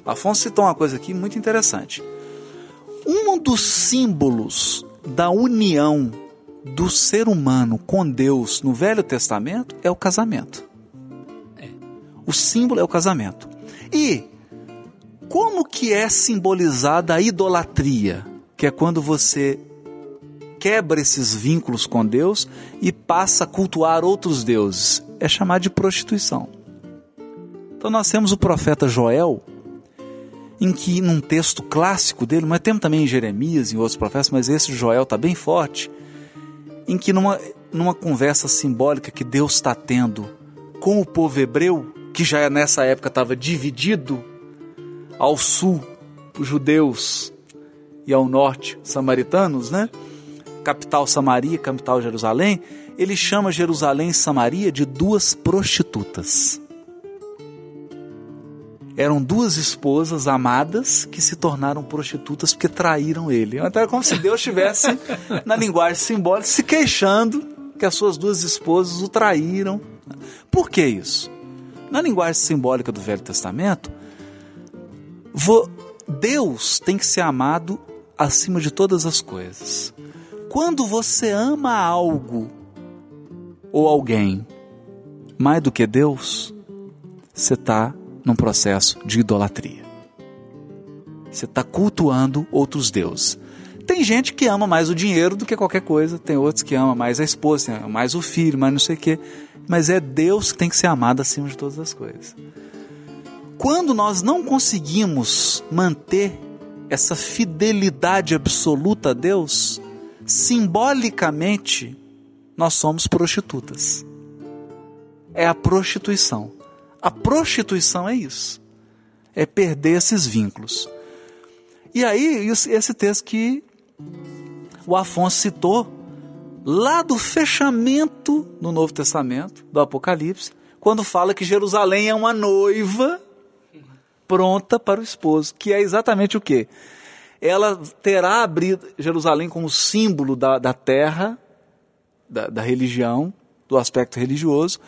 Afonso citou uma coisa aqui muito interessante. Um dos símbolos da união do ser humano com Deus no Velho Testamento é o casamento. É. O símbolo é o casamento. E como que é simbolizada a idolatria? Que é quando você quebra esses vínculos com Deus e passa a cultuar outros deuses. É chamado de prostituição. Então nós temos o profeta Joel, em que num texto clássico dele, mas temos também em Jeremias e outros profetas, mas esse Joel está bem forte, em que numa, numa conversa simbólica que Deus está tendo com o povo hebreu, que já nessa época estava dividido, ao sul, judeus, e ao norte, samaritanos, né? Capital Samaria, capital Jerusalém, ele chama Jerusalém e Samaria de duas prostitutas eram duas esposas amadas que se tornaram prostitutas porque traíram ele. Então era como se Deus estivesse, na linguagem simbólica, se queixando que as suas duas esposas o traíram. Por que isso? Na linguagem simbólica do Velho Testamento, Deus tem que ser amado acima de todas as coisas. Quando você ama algo ou alguém mais do que Deus, você está num processo de idolatria. Você está cultuando outros deuses. Tem gente que ama mais o dinheiro do que qualquer coisa, tem outros que ama mais a esposa, mais o filho, mais não sei o quê. Mas é Deus que tem que ser amado acima de todas as coisas. Quando nós não conseguimos manter essa fidelidade absoluta a Deus, simbolicamente nós somos prostitutas. É a prostituição. A prostituição é isso. É perder esses vínculos. E aí, esse texto que o Afonso citou, lá do fechamento no Novo Testamento, do Apocalipse, quando fala que Jerusalém é uma noiva pronta para o esposo, que é exatamente o que? Ela terá abrido Jerusalém como símbolo da, da terra, da, da religião, do aspecto religioso,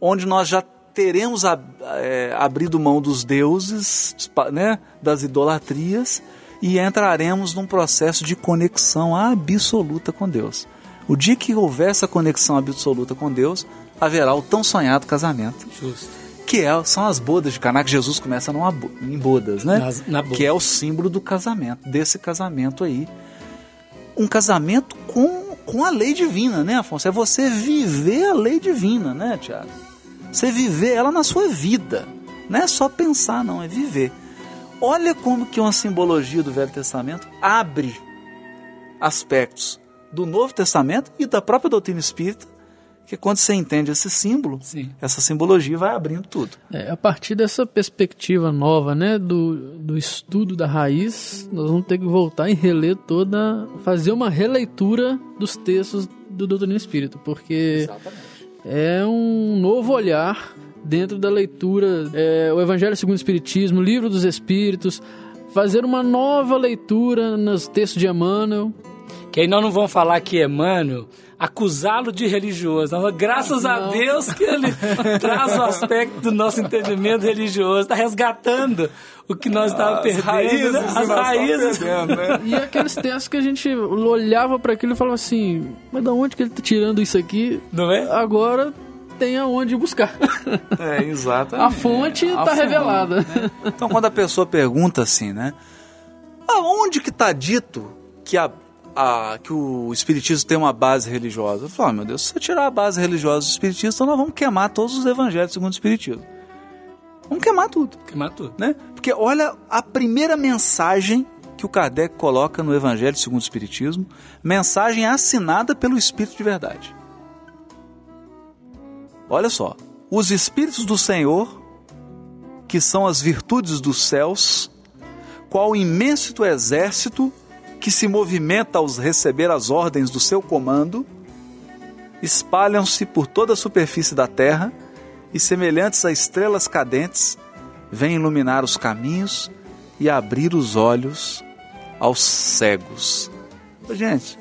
onde nós já teremos é, abrido mão dos deuses, né, das idolatrias, e entraremos num processo de conexão absoluta com Deus. O dia que houver essa conexão absoluta com Deus, haverá o tão sonhado casamento. Justo. Que é, são as bodas de Caná, que Jesus começa numa, em bodas, né? Nas- na boda. Que é o símbolo do casamento, desse casamento aí. Um casamento com, com a lei divina, né, Afonso? É você viver a lei divina, né, Tiago? Você viver ela na sua vida. Não é só pensar, não, é viver. Olha como que uma simbologia do Velho Testamento abre aspectos do Novo Testamento e da própria doutrina espírita, que quando você entende esse símbolo, Sim. essa simbologia vai abrindo tudo. É, a partir dessa perspectiva nova, né, do, do estudo da raiz, nós vamos ter que voltar e reler toda, fazer uma releitura dos textos do Doutrina Espírita, porque é um novo olhar dentro da leitura, é, o Evangelho segundo o Espiritismo, o Livro dos Espíritos, fazer uma nova leitura nos textos de Emmanuel, Que aí nós não vamos falar que Emmanuel acusá-lo de religioso. Nós, graças a Deus que ele traz o aspecto do nosso entendimento religioso, está resgatando o que nós estávamos perdendo, né? as raízes. E aqueles textos que a gente olhava para aquilo e falava assim, mas da onde que ele tá tirando isso aqui? Não é? Agora tem aonde buscar. É, exatamente. A fonte A tá fonte, revelada. né? Então, quando a pessoa pergunta assim, né? Aonde que está dito que, a, a- que o Espiritismo tem uma base religiosa? Eu falo, ah, meu Deus, se você tirar a base religiosa do Espiritismo, então nós vamos queimar todos os evangelhos segundo o Espiritismo. Vamos queimar tudo, Queimar tudo. né? Porque olha a primeira mensagem que o Kardec coloca no Evangelho segundo o Espiritismo, mensagem assinada pelo Espírito de verdade. Olha só, os Espíritos do Senhor, que são as virtudes dos céus, qual imenso exército que se movimenta aos receber as ordens do seu comando, espalham-se por toda a superfície da terra e, semelhantes a estrelas cadentes, vêm iluminar os caminhos e abrir os olhos aos cegos. Gente,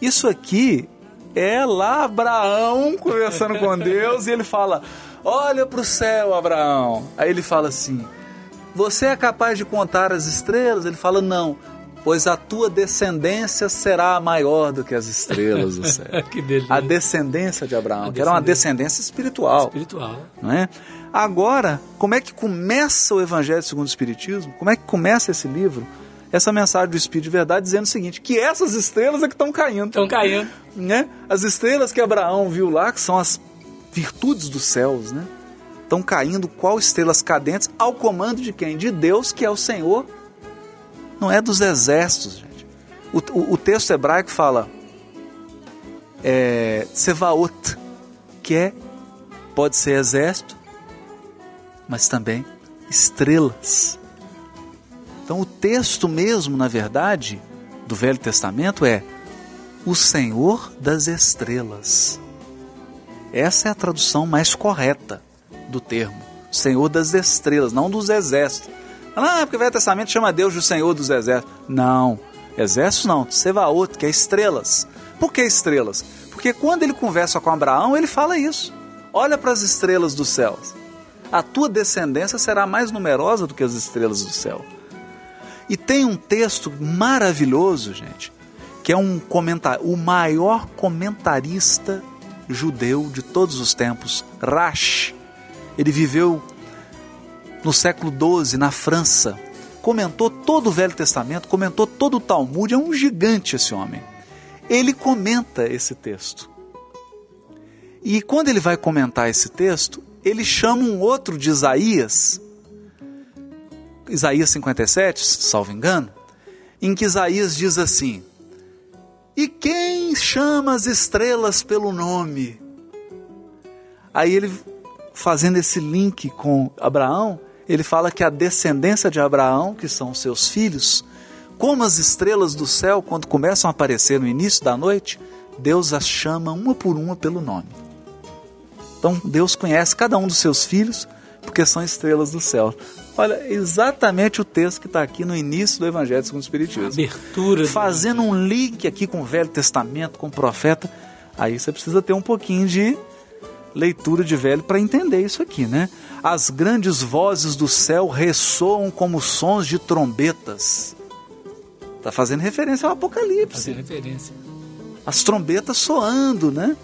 isso aqui é lá Abraão conversando com Deus e ele fala: Olha para o céu, Abraão. Aí ele fala assim: Você é capaz de contar as estrelas? Ele fala: Não, pois a tua descendência será maior do que as estrelas do céu. Que delícia. A descendência de Abraão, que era uma descendência. descendência espiritual Espiritual. não é? Agora, como é que começa o Evangelho segundo o Espiritismo? Como é que começa esse livro? Essa mensagem do Espírito de Verdade dizendo o seguinte: que essas estrelas é que estão caindo. Estão caindo. Né? As estrelas que Abraão viu lá, que são as virtudes dos céus, né? Estão caindo qual estrelas cadentes ao comando de quem? De Deus, que é o Senhor. Não é dos exércitos, gente. O, o- o texto hebraico fala é, Sevaot, que é, pode ser exército, mas também estrelas. Então o texto mesmo, na verdade, do Velho Testamento é o Senhor das estrelas. Essa é a tradução mais correta do termo. Senhor das estrelas, não dos exércitos. Ah, porque o Velho Testamento chama Deus de Senhor dos exércitos. Não, exércitos não, Sevaot, que é estrelas. Por que estrelas? Porque quando ele conversa com Abraão, ele fala isso. Olha para as estrelas dos céus. A tua descendência será mais numerosa do que as estrelas do céu. E tem um texto maravilhoso, gente, que é um comentar, o maior comentarista judeu de todos os tempos, Rash. Ele viveu no século XII na França, comentou todo o Velho Testamento, comentou todo o Talmud, é um gigante esse homem. Ele comenta esse texto. E quando ele vai comentar esse texto, ele chama um outro de Isaías, Isaías 57, salvo engano, em que Isaías diz assim: E quem chama as estrelas pelo nome? Aí ele, fazendo esse link com Abraão, ele fala que a descendência de Abraão, que são seus filhos, como as estrelas do céu, quando começam a aparecer no início da noite, Deus as chama uma por uma pelo nome. Então Deus conhece cada um dos seus filhos, porque são estrelas do céu. Olha, exatamente o texto que está aqui no início do Evangelho segundo o Espiritismo. Abertura. Fazendo um link aqui com o Velho Testamento, com o profeta, aí você precisa ter um pouquinho de leitura de velho para entender isso aqui, né? As grandes vozes do céu ressoam como sons de trombetas. Está fazendo referência ao Apocalipse. Fazendo referência. As trombetas soando, né?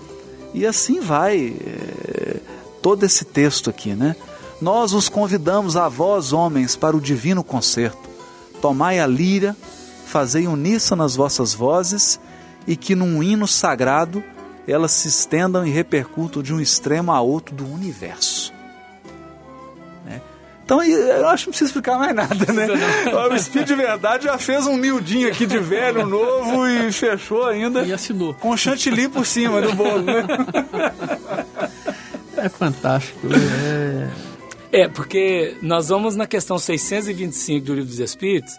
E assim vai é, todo esse texto aqui, né? Nós os convidamos a vós, homens, para o divino concerto. Tomai a lira, fazei uníssono nas vossas vozes e que num hino sagrado elas se estendam e repercutam de um extremo a outro do universo. Né? Então eu acho que não precisa explicar mais nada, né? O Espírito de Verdade já fez um miudinho aqui de velho, novo e fechou ainda. E assinou. Com chantilly por cima do bolo, né? É fantástico. É... é, porque nós vamos na questão 625 do Livro dos Espíritos,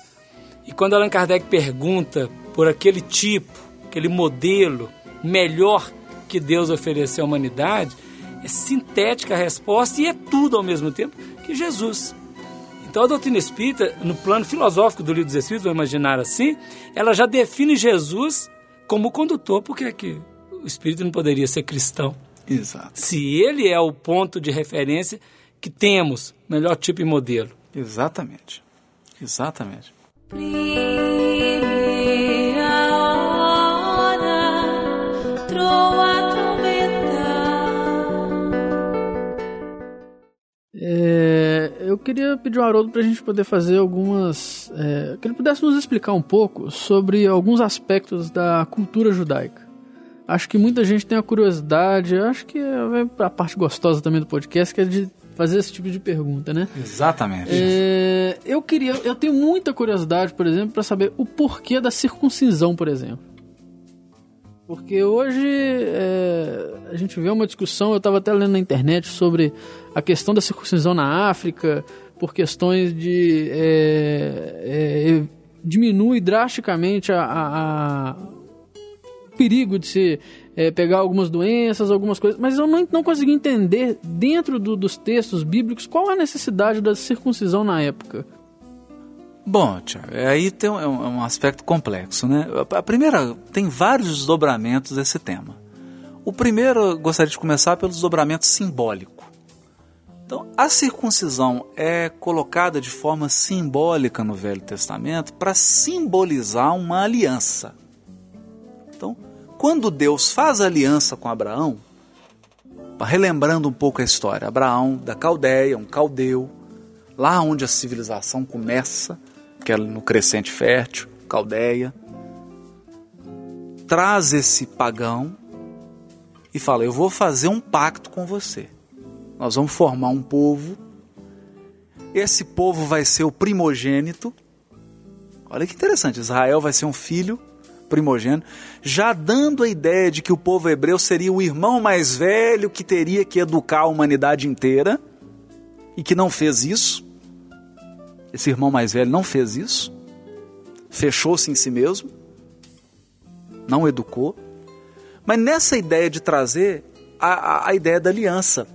e quando Allan Kardec pergunta por aquele tipo, aquele modelo melhor que Deus ofereceu à humanidade, é sintética a resposta e é tudo ao mesmo tempo que Jesus. Então a doutrina espírita, no plano filosófico do livro dos Espíritos, vamos imaginar assim, ela já define Jesus como condutor, porque é que o espírito não poderia ser cristão. Exato. Se ele é o ponto de referência que temos, melhor tipo e modelo. Exatamente. Exatamente. Primeira É, eu queria pedir ao Haroldo para a gente poder fazer algumas. É, que ele pudesse nos explicar um pouco sobre alguns aspectos da cultura judaica. Acho que muita gente tem a curiosidade, acho que é a parte gostosa também do podcast, que é de fazer esse tipo de pergunta, né? Exatamente. É, eu queria, eu tenho muita curiosidade, por exemplo, para saber o porquê da circuncisão, por exemplo. Porque hoje é, a gente vê uma discussão, eu estava até lendo na internet sobre a questão da circuncisão na África, por questões de. É, é, diminui drasticamente a, a perigo de se é, pegar algumas doenças, algumas coisas, mas eu não, não consegui entender dentro do, dos textos bíblicos qual a necessidade da circuncisão na época. Bom, Tiago, aí tem um, é um aspecto complexo, né? A primeira, tem vários desdobramentos desse tema. O primeiro, eu gostaria de começar pelo desdobramento simbólico. Então, a circuncisão é colocada de forma simbólica no Velho Testamento para simbolizar uma aliança. Então, quando Deus faz aliança com Abraão, relembrando um pouco a história, Abraão da Caldeia, um caldeu, lá onde a civilização começa, que é no crescente fértil, Caldeia, traz esse pagão e fala: Eu vou fazer um pacto com você. Nós vamos formar um povo. Esse povo vai ser o primogênito. Olha que interessante, Israel vai ser um filho primogênito, já dando a ideia de que o povo hebreu seria o irmão mais velho que teria que educar a humanidade inteira e que não fez isso. Esse irmão mais velho não fez isso, fechou-se em si mesmo, não educou. Mas nessa ideia de trazer a, a, a ideia da aliança,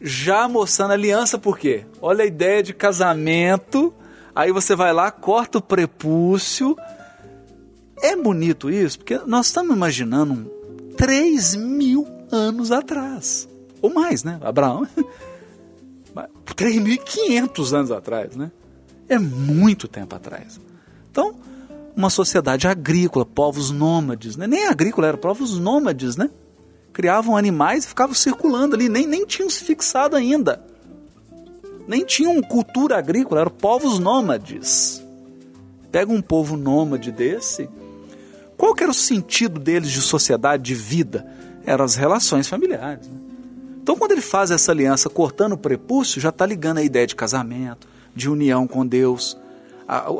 já mostrando aliança por quê? Olha a ideia de casamento, aí você vai lá, corta o prepúcio. É bonito isso, porque nós estamos imaginando 3 mil anos atrás. Ou mais, né? Abraão 3.500 anos atrás, né? É muito tempo atrás. Então, uma sociedade agrícola, povos nômades, né? nem agrícola, era povos nômades, né? Criavam animais e ficavam circulando ali, nem, nem tinham se fixado ainda. Nem tinham cultura agrícola, eram povos nômades. Pega um povo nômade desse, qual que era o sentido deles de sociedade, de vida? Eram as relações familiares. Né? Então, quando ele faz essa aliança cortando o prepúcio, já está ligando a ideia de casamento, de união com Deus,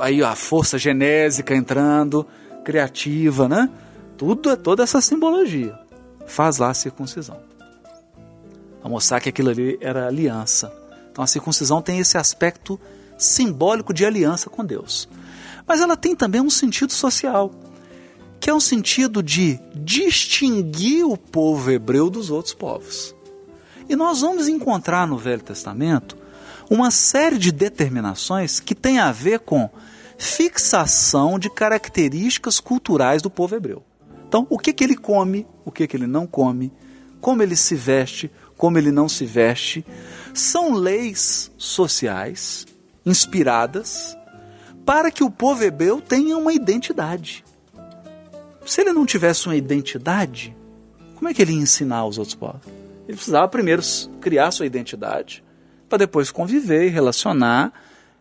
aí a força genésica entrando, criativa, né? Tudo é toda essa simbologia. Faz lá a circuncisão. Para mostrar que aquilo ali era aliança. Então a circuncisão tem esse aspecto simbólico de aliança com Deus. Mas ela tem também um sentido social, que é um sentido de distinguir o povo hebreu dos outros povos. E nós vamos encontrar no Velho Testamento uma série de determinações que tem a ver com fixação de características culturais do povo hebreu. Então, o que, que ele come, o que, que ele não come, como ele se veste, como ele não se veste, são leis sociais inspiradas para que o povo hebreu tenha uma identidade. Se ele não tivesse uma identidade, como é que ele ia ensinar os outros povos? Ele precisava primeiro criar sua identidade, para depois conviver relacionar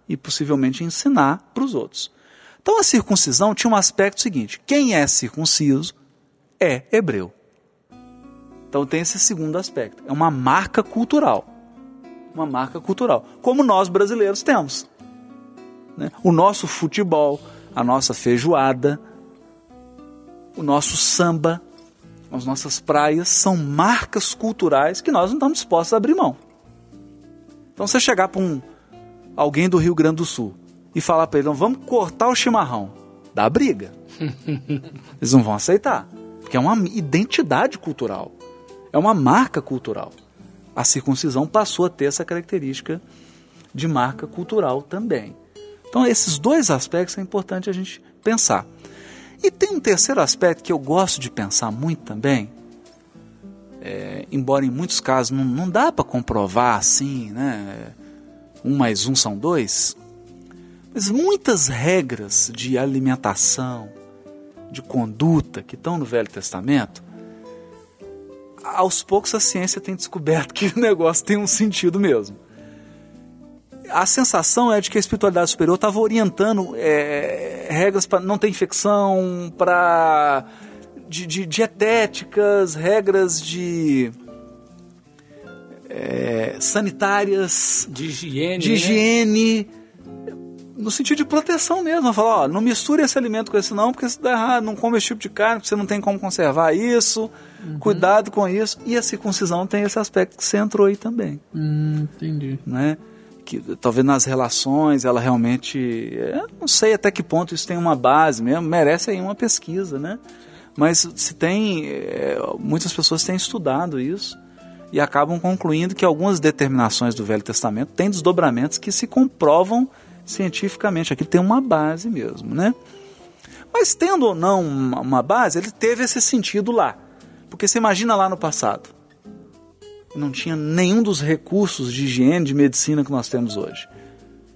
e possivelmente ensinar para os outros. Então a circuncisão tinha um aspecto seguinte: quem é circunciso é hebreu. Então tem esse segundo aspecto. É uma marca cultural. Uma marca cultural. Como nós brasileiros temos. Né? O nosso futebol, a nossa feijoada, o nosso samba, as nossas praias são marcas culturais que nós não estamos dispostos a abrir mão. Então você chegar para um alguém do Rio Grande do Sul e falar para ele, vamos cortar o chimarrão, dá briga. Eles não vão aceitar, porque é uma identidade cultural. É uma marca cultural. A circuncisão passou a ter essa característica de marca cultural também. Então, esses dois aspectos é importante a gente pensar. E tem um terceiro aspecto que eu gosto de pensar muito também, é, embora em muitos casos não, não dá para comprovar assim, né? Um mais um são dois. Mas muitas regras de alimentação, de conduta que estão no Velho Testamento, aos poucos a ciência tem descoberto que o negócio tem um sentido mesmo. A sensação é de que a espiritualidade superior estava orientando é, regras para não ter infecção, para de, de, dietéticas, regras de é, sanitárias, de higiene, de higiene né? no sentido de proteção mesmo. Falar, ó, não misture esse alimento com esse não, porque se dá errado, não come esse tipo de carne, porque você não tem como conservar isso. Uhum. Cuidado com isso. E a circuncisão tem esse aspecto que você entrou aí também. Hum, entendi. Né? Que talvez nas relações ela realmente. não sei até que ponto isso tem uma base mesmo, merece aí uma pesquisa, né? Mas se tem. É, muitas pessoas têm estudado isso e acabam concluindo que algumas determinações do Velho Testamento têm desdobramentos que se comprovam cientificamente. Aqui tem uma base mesmo, né? Mas tendo ou não uma base, ele teve esse sentido lá. Porque você imagina lá no passado, não tinha nenhum dos recursos de higiene, de medicina que nós temos hoje.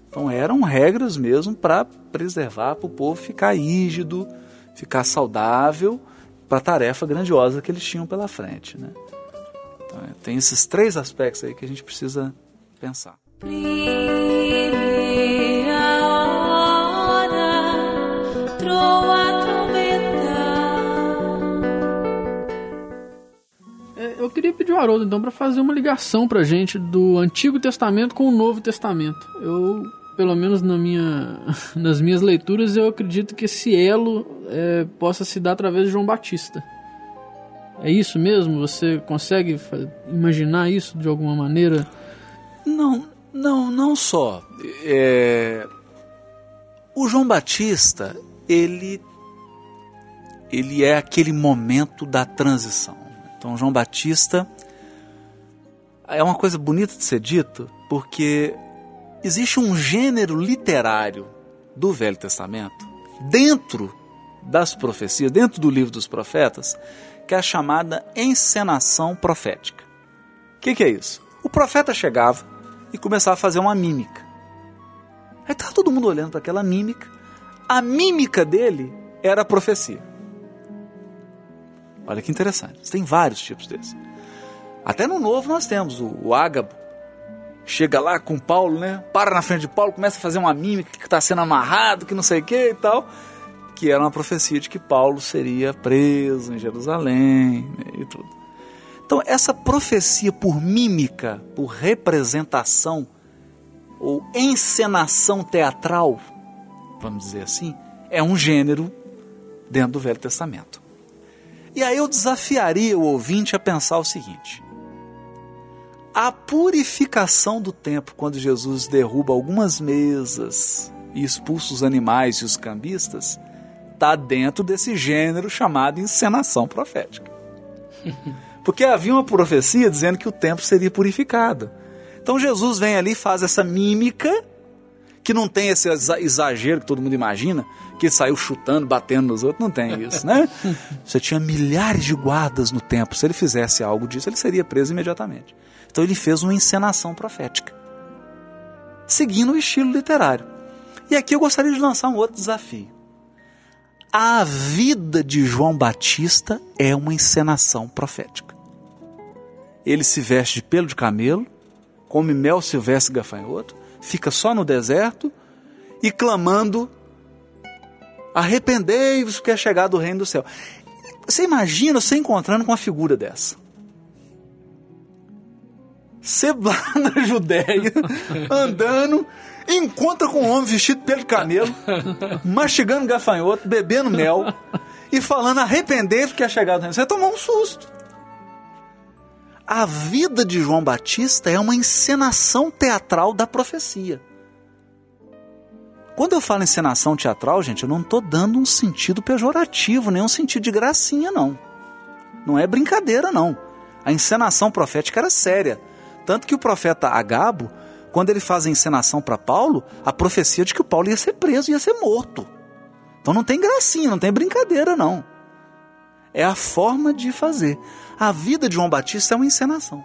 Então eram regras mesmo para preservar, para o povo ficar rígido, ficar saudável para a tarefa grandiosa que eles tinham pela frente. Né? Então, é, tem esses três aspectos aí que a gente precisa pensar. Eu queria pedir o Haroldo, então, para fazer uma ligação para gente do Antigo Testamento com o Novo Testamento. Eu, pelo menos na minha, nas minhas leituras, eu acredito que esse elo é, possa se dar através de João Batista. É isso mesmo? Você consegue imaginar isso de alguma maneira? Não, não, não só. É... O João Batista, ele, ele é aquele momento da transição. Então, João Batista é uma coisa bonita de ser dito, porque existe um gênero literário do Velho Testamento, dentro das profecias, dentro do livro dos profetas, que é a chamada encenação profética. O que, que, é isso? O profeta chegava e começava a fazer uma mímica. Aí estava todo mundo olhando para aquela mímica. A mímica dele era a profecia. Olha que interessante. Tem vários tipos desses. Até no Novo nós temos o, o Ágabo. Chega lá com Paulo, né? Para na frente de Paulo, começa a fazer uma mímica que está sendo amarrado, que não sei o que e tal. Que era uma profecia de que Paulo seria preso em Jerusalém né? e tudo. Então, essa profecia por mímica, por representação ou encenação teatral, vamos dizer assim, é um gênero dentro do Velho Testamento. E aí eu desafiaria o ouvinte a pensar o seguinte: a purificação do tempo, quando Jesus derruba algumas mesas e expulsa os animais e os cambistas, está dentro desse gênero chamado encenação profética. Porque havia uma profecia dizendo que o templo seria purificado. Então Jesus vem ali faz essa mímica, que não tem esse exagero que todo mundo imagina, que saiu chutando, batendo nos outros, não tem isso, né? Você tinha milhares de guardas no templo. Se ele fizesse algo disso, ele seria preso imediatamente. Então ele fez uma encenação profética, seguindo o estilo literário. E aqui eu gostaria de lançar um outro desafio. A vida de João Batista é uma encenação profética. Ele se veste de pelo de camelo, come mel silvestre e gafanhoto, fica só no deserto e clamando: Arrependei-vos, porque é chegado o reino do céu. Você imagina você encontrando com uma figura dessa? Você lá na Judéia, andando, encontra com um homem vestido pelo camelo, mastigando gafanhoto, bebendo mel e falando arrepender porque é chegado o reino. Você tomou um susto. A vida de João Batista é uma encenação teatral da profecia. Quando eu falo encenação teatral, gente, eu não estou dando um sentido pejorativo, nem um sentido de gracinha, não. Não é brincadeira, não. A encenação profética era séria. Tanto que o profeta Agabo, quando ele faz a encenação para Paulo, a profecia de que o Paulo ia ser preso, ia ser morto. Então não tem gracinha, não tem brincadeira, não. É a forma de fazer. A vida de João Batista é uma encenação.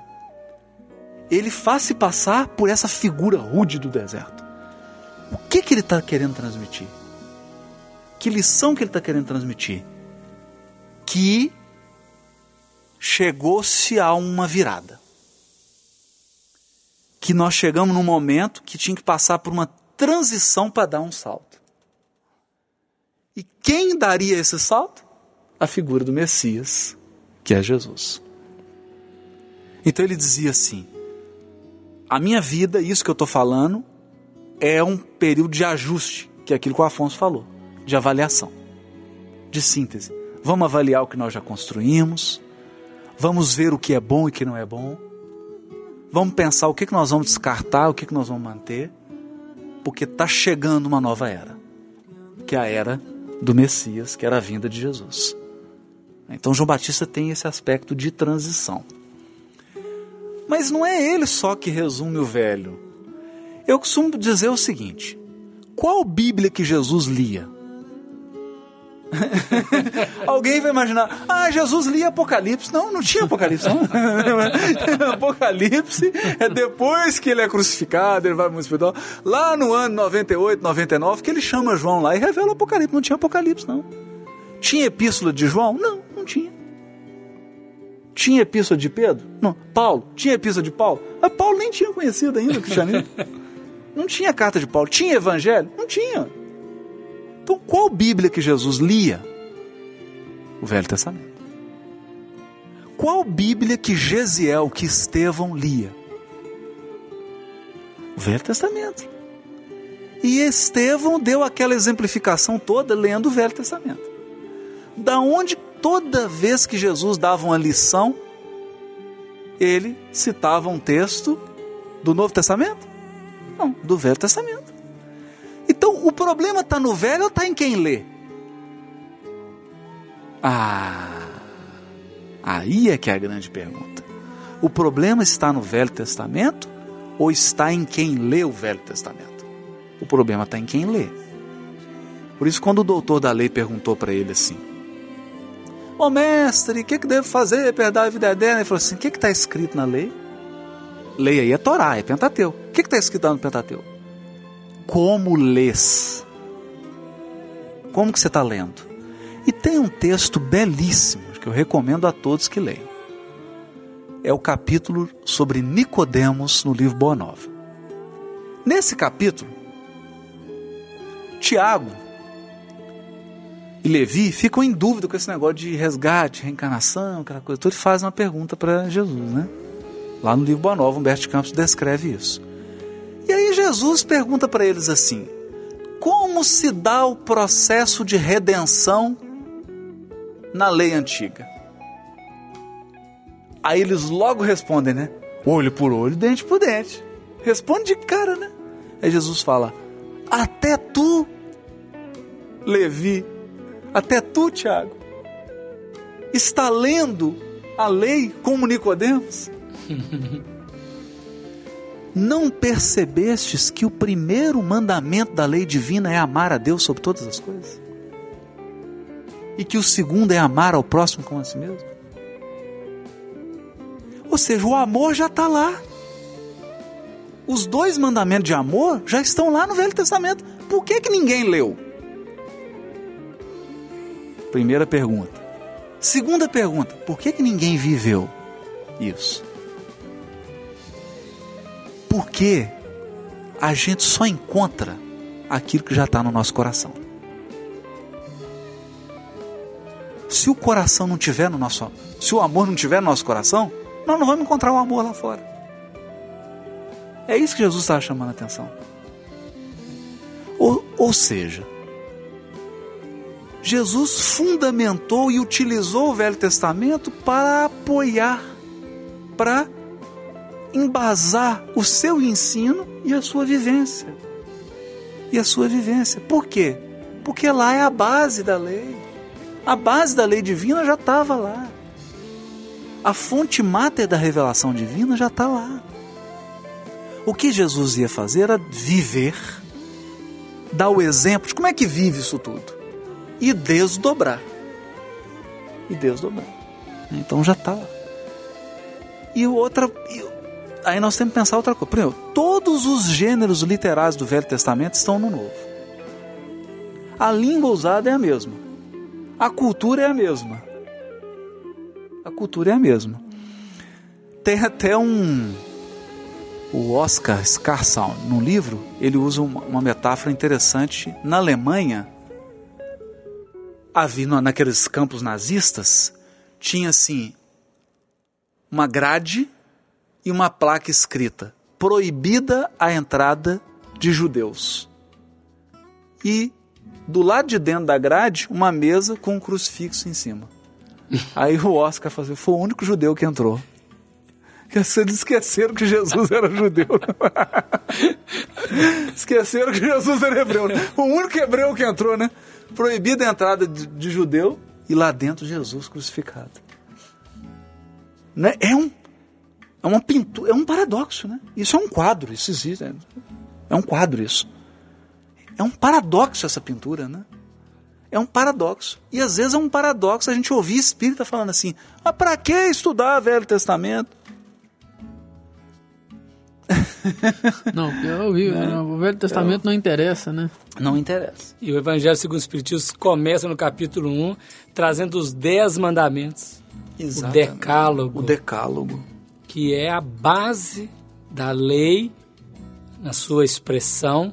Ele faz se passar por essa figura rude do deserto. O que, que ele está querendo transmitir? Que lição que ele está querendo transmitir? Que chegou-se a uma virada. Que nós chegamos num momento que tinha que passar por uma transição para dar um salto. E quem daria esse salto? A figura do Messias, que é Jesus. Então ele dizia assim: a minha vida, isso que eu estou falando, é um período de ajuste, que é aquilo que o Afonso falou, de avaliação, de síntese. Vamos avaliar o que nós já construímos, vamos ver o que é bom e o que não é bom, vamos pensar o que, que nós vamos descartar, o que, que nós vamos manter, porque está chegando uma nova era, que é a era do Messias, que era a vinda de Jesus. Então João Batista tem esse aspecto de transição. Mas não é ele só que resume o velho. Eu costumo dizer o seguinte: qual Bíblia que Jesus lia? Alguém vai imaginar, ah, Jesus lia Apocalipse. Não, não tinha Apocalipse, não. Apocalipse é depois que ele é crucificado, ele vai para o. Lá no ano 98, 99, que ele chama João lá e revela o Apocalipse. Não tinha Apocalipse, não. Tinha epístola de João? Não tinha. Tinha epístola de Pedro? Não. Paulo? Tinha epístola de Paulo? Mas Paulo nem tinha conhecido ainda o cristianismo. Não tinha carta de Paulo. Tinha evangelho? Não tinha. Então, qual Bíblia que Jesus lia? O Velho Testamento. Qual Bíblia que Gesiel, que Estevão lia? O Velho Testamento. E Estevão deu aquela exemplificação toda lendo o Velho Testamento. Da onde toda vez que Jesus dava uma lição, ele citava um texto do Novo Testamento? Não, do Velho Testamento. Então, o problema está no Velho ou está em quem lê? Ah, aí é que é a grande pergunta. O problema está no Velho Testamento ou está em quem lê o Velho Testamento? O problema está em quem lê. Por isso, quando o doutor da lei perguntou para ele assim: Ô oh, mestre, o que, que devo fazer para herdar a vida eterna? Ele falou assim: O que está escrito na lei? Lei aí é Torá, é Pentateu. O que está escrito lá no Pentateu? Como lês? Como que você está lendo? E tem um texto belíssimo que eu recomendo a todos que leiam. É o capítulo sobre Nicodemos no livro Boa Nova. Nesse capítulo, Tiago e Levi ficam em dúvida com esse negócio de resgate, reencarnação, aquela coisa toda, e fazem uma pergunta para Jesus, né? Lá no livro Boa Nova, Humberto Campos descreve isso. E aí Jesus pergunta para eles assim: como se dá o processo de redenção na lei antiga? Aí eles logo respondem, né? Olho por olho, dente por dente. Responde de cara, né? Aí Jesus fala: Até tu, Levi, até tu, Tiago, está lendo a lei como Nicodemos? Não percebestes que o primeiro mandamento da lei divina é amar a Deus sobre todas as coisas? E que o segundo é amar ao próximo como a si mesmo? Ou seja, o amor já está lá. Os dois mandamentos de amor já estão lá no Velho Testamento. por que, que ninguém leu? Primeira pergunta. Segunda pergunta, por que, que ninguém viveu isso? Porque a gente só encontra aquilo que já está no nosso coração. Se o coração não tiver no nosso, se o amor não tiver no nosso coração, nós não vamos encontrar o amor lá fora. É isso que Jesus estava chamando a atenção. Ou, ou seja, Jesus fundamentou e utilizou o Velho Testamento para apoiar, para embasar o seu ensino e a sua vivência. E a sua vivência. Por quê? Porque lá é a base da lei. A base da lei divina já estava lá. A fonte máter da revelação divina já está lá. O que Jesus ia fazer era viver, dar o exemplo de como é que vive isso tudo e desdobrar. E desdobrar. Então já está lá. E outra. Aí nós temos que pensar outra coisa. Primeiro, todos os gêneros literários do Velho Testamento estão no Novo. A língua usada é a mesma. A cultura é a mesma. A cultura é a mesma. Tem até um. O Oscar Scarsal, no livro, ele usa uma metáfora interessante. Na Alemanha, havia naqueles campos nazistas, tinha assim uma grade e uma placa escrita: proibida a entrada de judeus. E do lado de dentro da grade, uma mesa com um crucifixo em cima. Aí o Oscar fazia, foi o único judeu que entrou. Eles esqueceram que Jesus era judeu. esqueceram que Jesus era hebreu. Né? O único hebreu que entrou, né? Proibida a entrada de, de judeu e lá dentro Jesus crucificado. Né? É um é uma pintura, é um paradoxo, né? Isso é um quadro, isso existe. É, é um quadro isso. É um paradoxo essa pintura, né? É um paradoxo. E às vezes é um paradoxo a gente ouvir espírita falando assim: "Mas para que estudar Velho Testamento?" Não, eu ouvi, é. o Velho Testamento não interessa, né? Não interessa. E o Evangelho segundo o Espiritismo começa no capítulo 1, trazendo os dez mandamentos. Exatamente. O decálogo. O decálogo. Que é a base da lei, na sua expressão,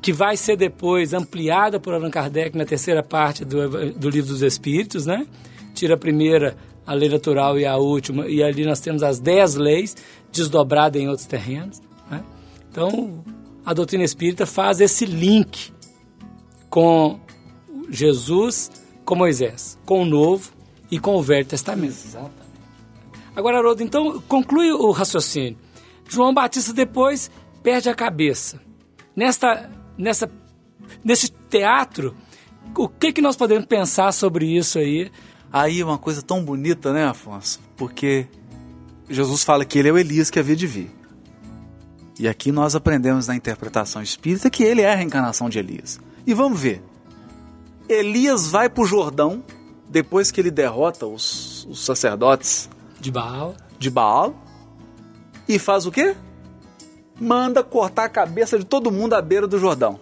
que vai ser depois ampliada por Allan Kardec na terceira parte do, do Livro dos Espíritos, né? Tira a primeira, a lei natural e a última, e ali nós temos as dez leis desdobradas em outros terrenos. Né? Então, a doutrina espírita faz esse link com Jesus, com Moisés, com o Novo e com o Velho Testamento. Exatamente. Agora, Haroldo, então conclui o raciocínio. João Batista depois perde a cabeça. Nesta, nessa, nesse teatro, o que, que nós podemos pensar sobre isso aí? Aí uma coisa tão bonita, né, Afonso? Porque Jesus fala que ele é o Elias que havia de vir. E aqui nós aprendemos na interpretação espírita que ele é a reencarnação de Elias. E vamos ver. Elias vai para o Jordão depois que ele derrota os, os sacerdotes de Baal. De Baal. E faz o quê? Manda cortar a cabeça de todo mundo à beira do Jordão.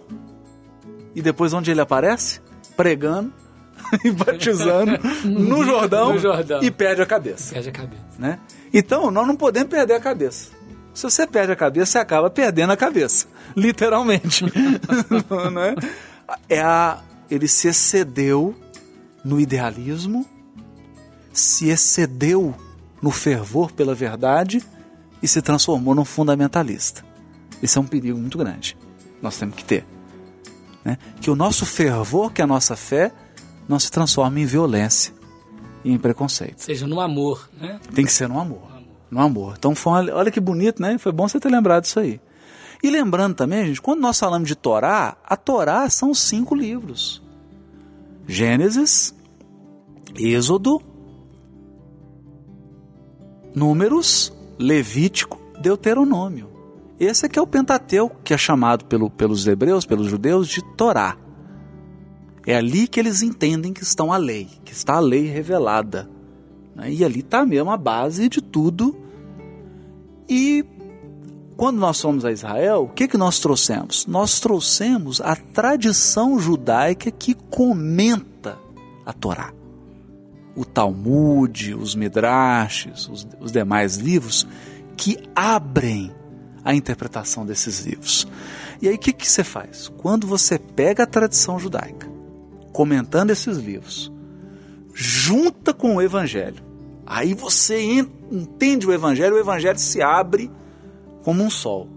E depois onde ele aparece? Pregando e batizando no Jordão, no Jordão, e perde a cabeça. Perde a cabeça. Né? Então, nós não podemos perder a cabeça. Se você perde a cabeça, você acaba perdendo a cabeça. Literalmente. não é? é a, ele se excedeu no idealismo, se excedeu no fervor pela verdade e se transformou num fundamentalista. Isso é um perigo muito grande. Nós temos que ter. Né? Que o nosso fervor, que é a nossa fé, não se transforme em violência e em preconceito. Seja no amor, né? Tem que ser no amor. No amor. Então, foi, olha que bonito, né? Foi bom você ter lembrado disso aí. E lembrando também, gente, quando nós falamos de Torá, a Torá são cinco livros: Gênesis, Êxodo, Números, Levítico, Deuteronômio. Esse aqui é o Pentateuco, que é chamado pelo, pelos hebreus, pelos judeus, de Torá. É ali que eles entendem que estão a lei, que está a lei revelada. Né? E ali está mesmo a base de tudo. E quando nós fomos a Israel, o que, que nós trouxemos? Nós trouxemos a tradição judaica que comenta a Torá. O Talmud, os Midrashes, os, os demais livros que abrem a interpretação desses livros. E aí o que, que você faz? Quando você pega a tradição judaica, comentando esses livros, junta com o Evangelho, aí você entende o Evangelho, o Evangelho se abre como um sol.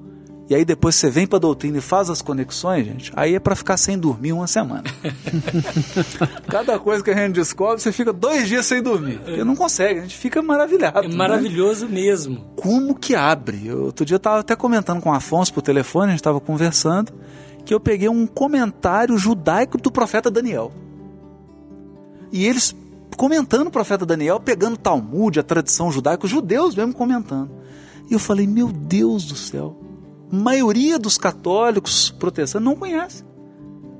E aí depois você vem para a doutrina e faz as conexões, gente, aí é para ficar sem dormir uma semana. Cada coisa que a gente descobre, você fica dois dias sem dormir. Porque não consegue, a gente fica maravilhado. É né? maravilhoso né? mesmo. Como que abre? Eu, outro dia eu estava até comentando com o Afonso por telefone, a gente estava conversando, que eu peguei um comentário judaico do profeta Daniel. E eles comentando o profeta Daniel, pegando Talmud, a tradição judaica, os judeus mesmo comentando. E eu falei, meu Deus do céu, a maioria dos católicos protestantes não conhece.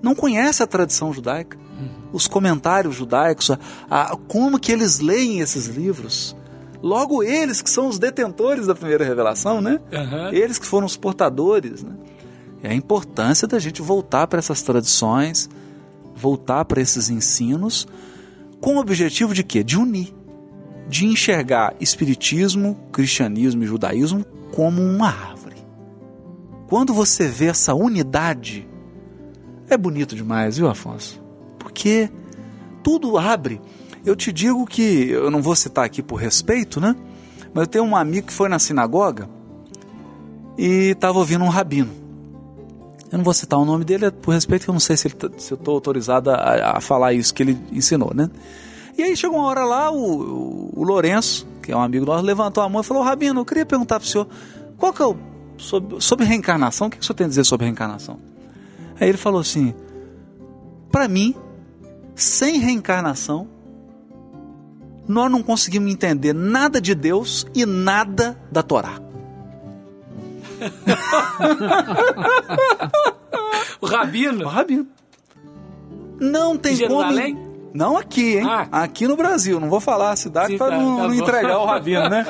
Não conhece a tradição judaica, uhum. os comentários judaicos, a, a, como que eles leem esses livros. Logo eles que são os detentores da primeira revelação, né? Uhum. Eles que foram os portadores, né? É a importância da gente voltar para essas tradições, voltar para esses ensinos, com o objetivo de quê? De unir de enxergar espiritismo, cristianismo e judaísmo como uma árvore. Quando você vê essa unidade, é bonito demais, viu, Afonso? Porque tudo abre. Eu te digo que, eu não vou citar aqui por respeito, né? Mas eu tenho um amigo que foi na sinagoga e estava ouvindo um rabino. Eu não vou citar o nome dele é por respeito, que eu não sei se, ele, tá, se eu estou autorizado a, a falar isso que ele ensinou, né? E aí chegou uma hora lá, o, o Lourenço, que é um amigo nosso, levantou a mão e falou: Rabino, eu queria perguntar para o senhor, qual que é o. Sobre, sobre reencarnação, o que, que o senhor tem a dizer sobre reencarnação? Aí ele falou assim: para mim, sem reencarnação, nós não conseguimos entender nada de Deus e nada da Torá. O Rabino? O Rabino. Não tem Jerusalém? como. Não aqui, hein? Ah. Aqui no Brasil. Não vou falar a cidade para tá, não, tá não entregar o rabino, né?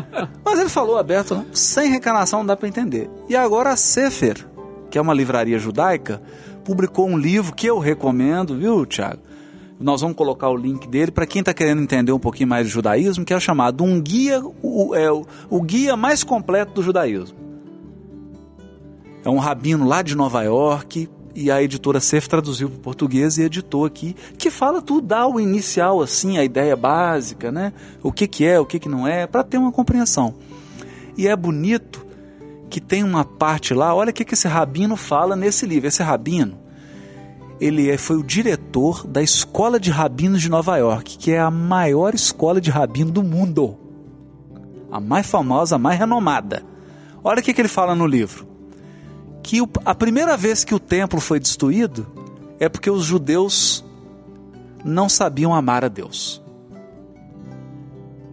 Mas ele falou aberto, né? sem reencarnação não dá para entender. E agora a Sefer, que é uma livraria judaica, publicou um livro que eu recomendo, viu, Tiago? Nós vamos colocar o link dele para quem está querendo entender um pouquinho mais do judaísmo, que é chamado Um Guia, o, é, o Guia Mais Completo do Judaísmo. É um rabino lá de Nova York, e a editora Cef traduziu para o português e editou aqui, que fala tudo, dá o inicial, assim, a ideia básica, né? O que, que é, o que, que não é, para ter uma compreensão. E é bonito que tem uma parte lá, olha o que, que esse rabino fala nesse livro. Esse rabino, ele é, foi o diretor da Escola de Rabinos de Nova York, que é a maior escola de rabino do mundo. A mais famosa, a mais renomada. Olha o que, que ele fala no livro que a primeira vez que o templo foi destruído é porque os judeus não sabiam amar a Deus.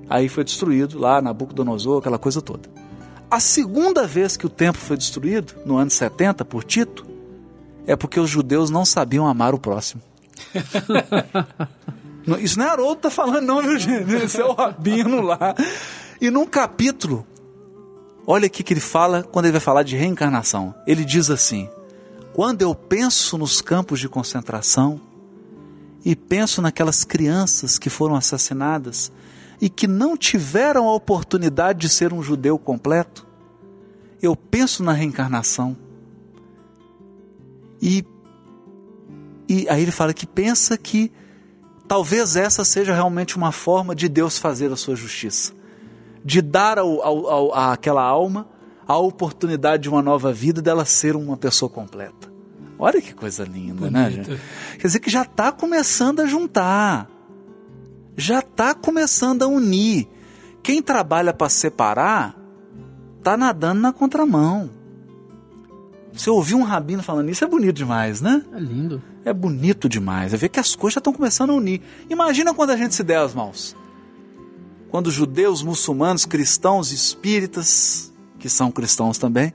Aí foi destruído lá Nabucodonosor, aquela coisa toda. A segunda vez que o templo foi destruído, no ano 70, por Tito, é porque os judeus não sabiam amar o próximo. Isso não é Haroldo que tá falando, não, viu, gente? Isso é o Rabino lá. E num capítulo Olha aqui que ele fala quando ele vai falar de reencarnação. Ele diz assim: Quando eu penso nos campos de concentração e penso naquelas crianças que foram assassinadas e que não tiveram a oportunidade de ser um judeu completo, eu penso na reencarnação. E, e aí ele fala que pensa que talvez essa seja realmente uma forma de Deus fazer a sua justiça de dar ao, ao, ao, àquela alma a oportunidade de uma nova vida, dela ser uma pessoa completa. Olha que coisa linda, né, Bonito. né, gente? Quer dizer que já está começando a juntar, já está começando a unir. Quem trabalha para separar, está nadando na contramão. Você ouvir um rabino falando isso é bonito demais, né? É lindo. É bonito demais. É ver que as coisas já estão começando a unir. Imagina quando a gente se der as mãos quando judeus, muçulmanos, cristãos, espíritas, que são cristãos também,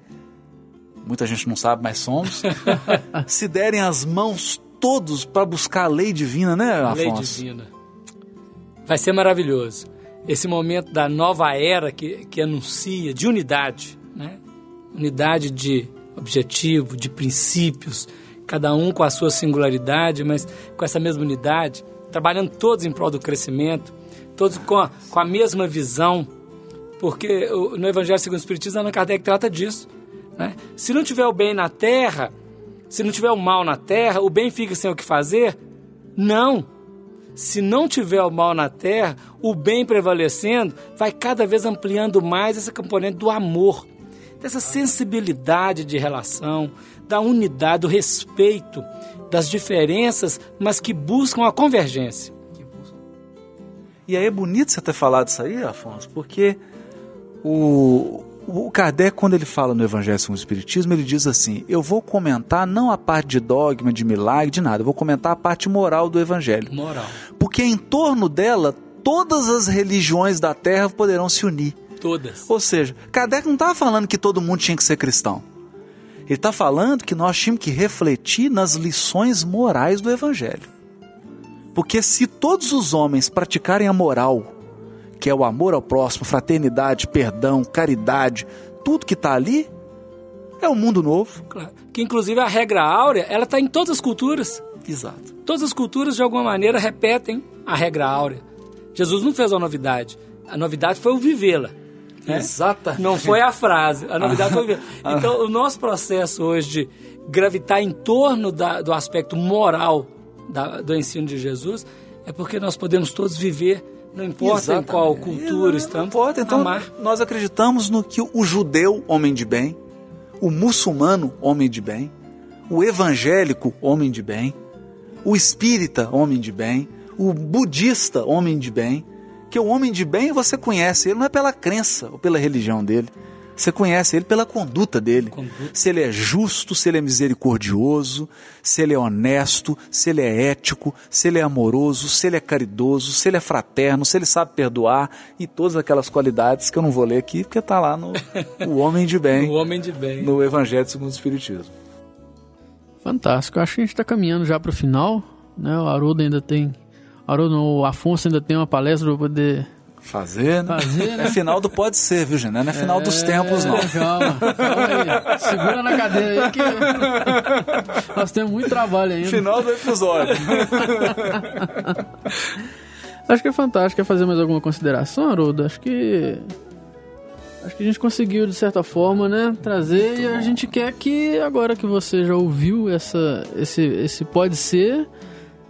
muita gente não sabe, mas somos, se derem as mãos todos para buscar a lei divina, né, Afonso? Lei divina. Vai ser maravilhoso. Esse momento da nova era que, que anuncia de unidade, né? unidade de objetivo, de princípios, cada um com a sua singularidade, mas com essa mesma unidade, trabalhando todos em prol do crescimento, todos com a, com a mesma visão, porque no Evangelho segundo o Espiritismo, Allan Kardec trata disso. Né? Se não tiver o bem na terra, se não tiver o mal na terra, o bem fica sem o que fazer? Não. Se não tiver o mal na terra, o bem prevalecendo, vai cada vez ampliando mais essa componente do amor, dessa sensibilidade de relação, da unidade, do respeito, das diferenças, mas que buscam a convergência. E aí é bonito você ter falado isso aí, Afonso, porque o, o Kardec, quando ele fala no Evangelho segundo o Espiritismo, ele diz assim: Eu vou comentar não a parte de dogma, de milagre, de nada, eu vou comentar a parte moral do Evangelho. Moral. Porque em torno dela, todas as religiões da Terra poderão se unir. Todas. Ou seja, Kardec não estava falando que todo mundo tinha que ser cristão. Ele está falando que nós tínhamos que refletir nas lições morais do Evangelho. Porque se todos os homens praticarem a moral, que é o amor ao próximo, fraternidade, perdão, caridade, tudo que está ali, é um mundo novo. Claro. Que inclusive a regra áurea, ela está em todas as culturas. Exato. Todas as culturas, de alguma maneira, repetem a regra áurea. Jesus não fez uma novidade. A novidade foi o vivê-la. Né? Exatamente. Não foi a frase. A novidade foi o vivê-la. Então, o nosso processo hoje de gravitar em torno da, do aspecto moral da, do ensino de Jesus é porque nós podemos todos viver não importa Exatamente. em qual cultura estamos. Não importa. Então, amar. nós acreditamos no que o judeu, homem de bem, o muçulmano, homem de bem, o evangélico, homem de bem, o espírita, homem de bem, o budista, homem de bem, que o homem de bem você conhece, ele não é pela crença ou pela religião dele. Você conhece ele pela conduta dele. Conduta. Se ele é justo, se ele é misericordioso, se ele é honesto, se ele é ético, se ele é amoroso, se ele é caridoso, se ele é fraterno, se ele sabe perdoar e todas aquelas qualidades que eu não vou ler aqui porque está lá no o Homem de Bem. o Homem de Bem. No Evangelho segundo o Espiritismo. Fantástico. Eu acho que a gente está caminhando já para o final. Né? O Haroldo ainda tem. Haroldo, o Afonso ainda tem uma palestra para poder Fazer, né? Fazer, né? É final do pode ser, viu, gente? Não é final é, dos tempos, não. Calma, calma aí. Segura na cadeira aí que nós temos muito trabalho ainda. Final do episódio. Acho que é fantástico. Quer fazer mais alguma consideração, Haroldo? Acho que... Acho que a gente conseguiu, de certa forma, né, trazer muito e a gente quer que, agora que você já ouviu essa, esse, esse pode ser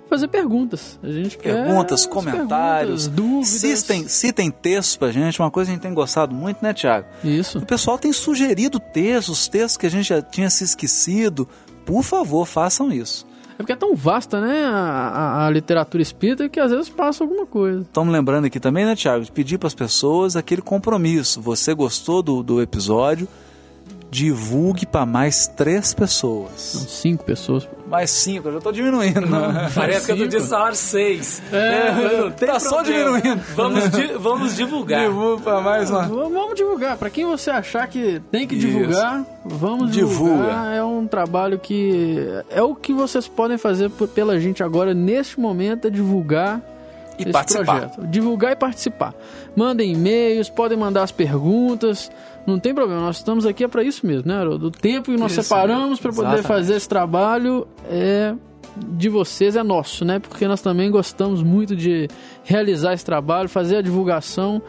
fazer perguntas. A gente perguntas, comentários, perguntas, dúvidas. Citem, citem textos pra gente, uma coisa que a gente tem gostado muito, né, Tiago? Isso. O pessoal tem sugerido textos, textos que a gente já tinha se esquecido. Por favor, façam isso. É porque é tão vasta, né, a, a, a literatura espírita que às vezes passa alguma coisa. Estamos lembrando aqui também, né, Tiago, de pedir para as pessoas aquele compromisso. Você gostou do, do episódio? Divulgue para mais três pessoas. cinco pessoas. Mais cinco, eu já estou diminuindo. Não, parece que eu tô salário seis. É, é não tem tá só diminuindo. Vamos, di vamos divulgar. Divulga para mais uma. Vamos divulgar. Para quem você achar que tem que divulgar, Isso. vamos divulgar. Divulga. É um trabalho que é o que vocês podem fazer pela gente agora neste momento é divulgar e participar. Projeto. Divulgar e participar. Mandem e-mails, podem mandar as perguntas. Não tem problema, nós estamos aqui é para isso mesmo, né, Do tempo que nós isso, separamos para poder fazer esse trabalho é de vocês, é nosso, né? Porque nós também gostamos muito de realizar esse trabalho, fazer a divulgação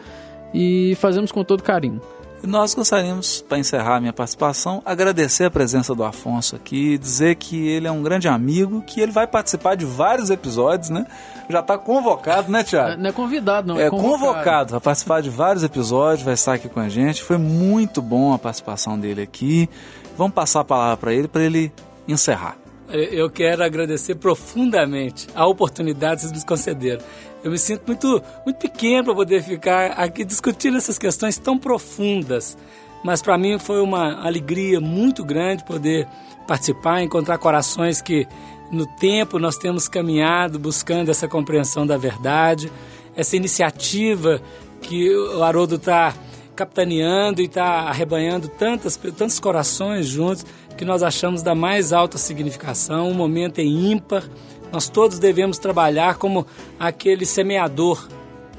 e fazemos com todo carinho. E nós gostaríamos, para encerrar a minha participação, agradecer a presença do Afonso aqui, dizer que ele é um grande amigo, que ele vai participar de vários episódios, né? Já está convocado, né, Tiago? Não é convidado, não. É, é convocado. convocado, vai participar de vários episódios, vai estar aqui com a gente. Foi muito bom a participação dele aqui. Vamos passar a palavra para ele, para ele encerrar. Eu quero agradecer profundamente a oportunidade que vocês me concederam. Eu me sinto muito, muito pequeno para poder ficar aqui discutindo essas questões tão profundas. Mas para mim foi uma alegria muito grande poder participar, encontrar corações que no tempo nós temos caminhado buscando essa compreensão da verdade, essa iniciativa que o Haroldo está capitaneando e está arrebanhando tantas, tantos corações juntos que nós achamos da mais alta significação, um momento em ímpar nós todos devemos trabalhar como aquele semeador,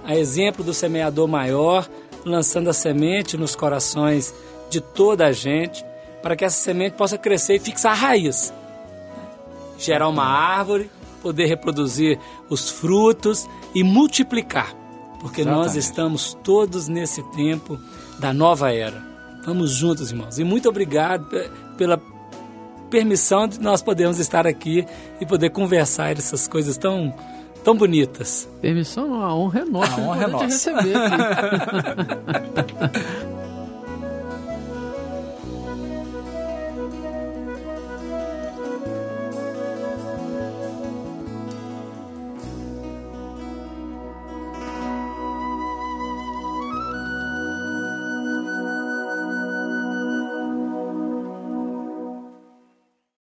a exemplo do semeador maior, lançando a semente nos corações de toda a gente, para que essa semente possa crescer e fixar raiz. Gerar uma árvore, poder reproduzir os frutos e multiplicar. Porque Exatamente. nós estamos todos nesse tempo da nova era. Vamos juntos, irmãos. E muito obrigado pela permissão de nós podermos estar aqui e poder conversar essas coisas tão tão bonitas. Permissão, a honra é nossa. A honra é nossa. receber.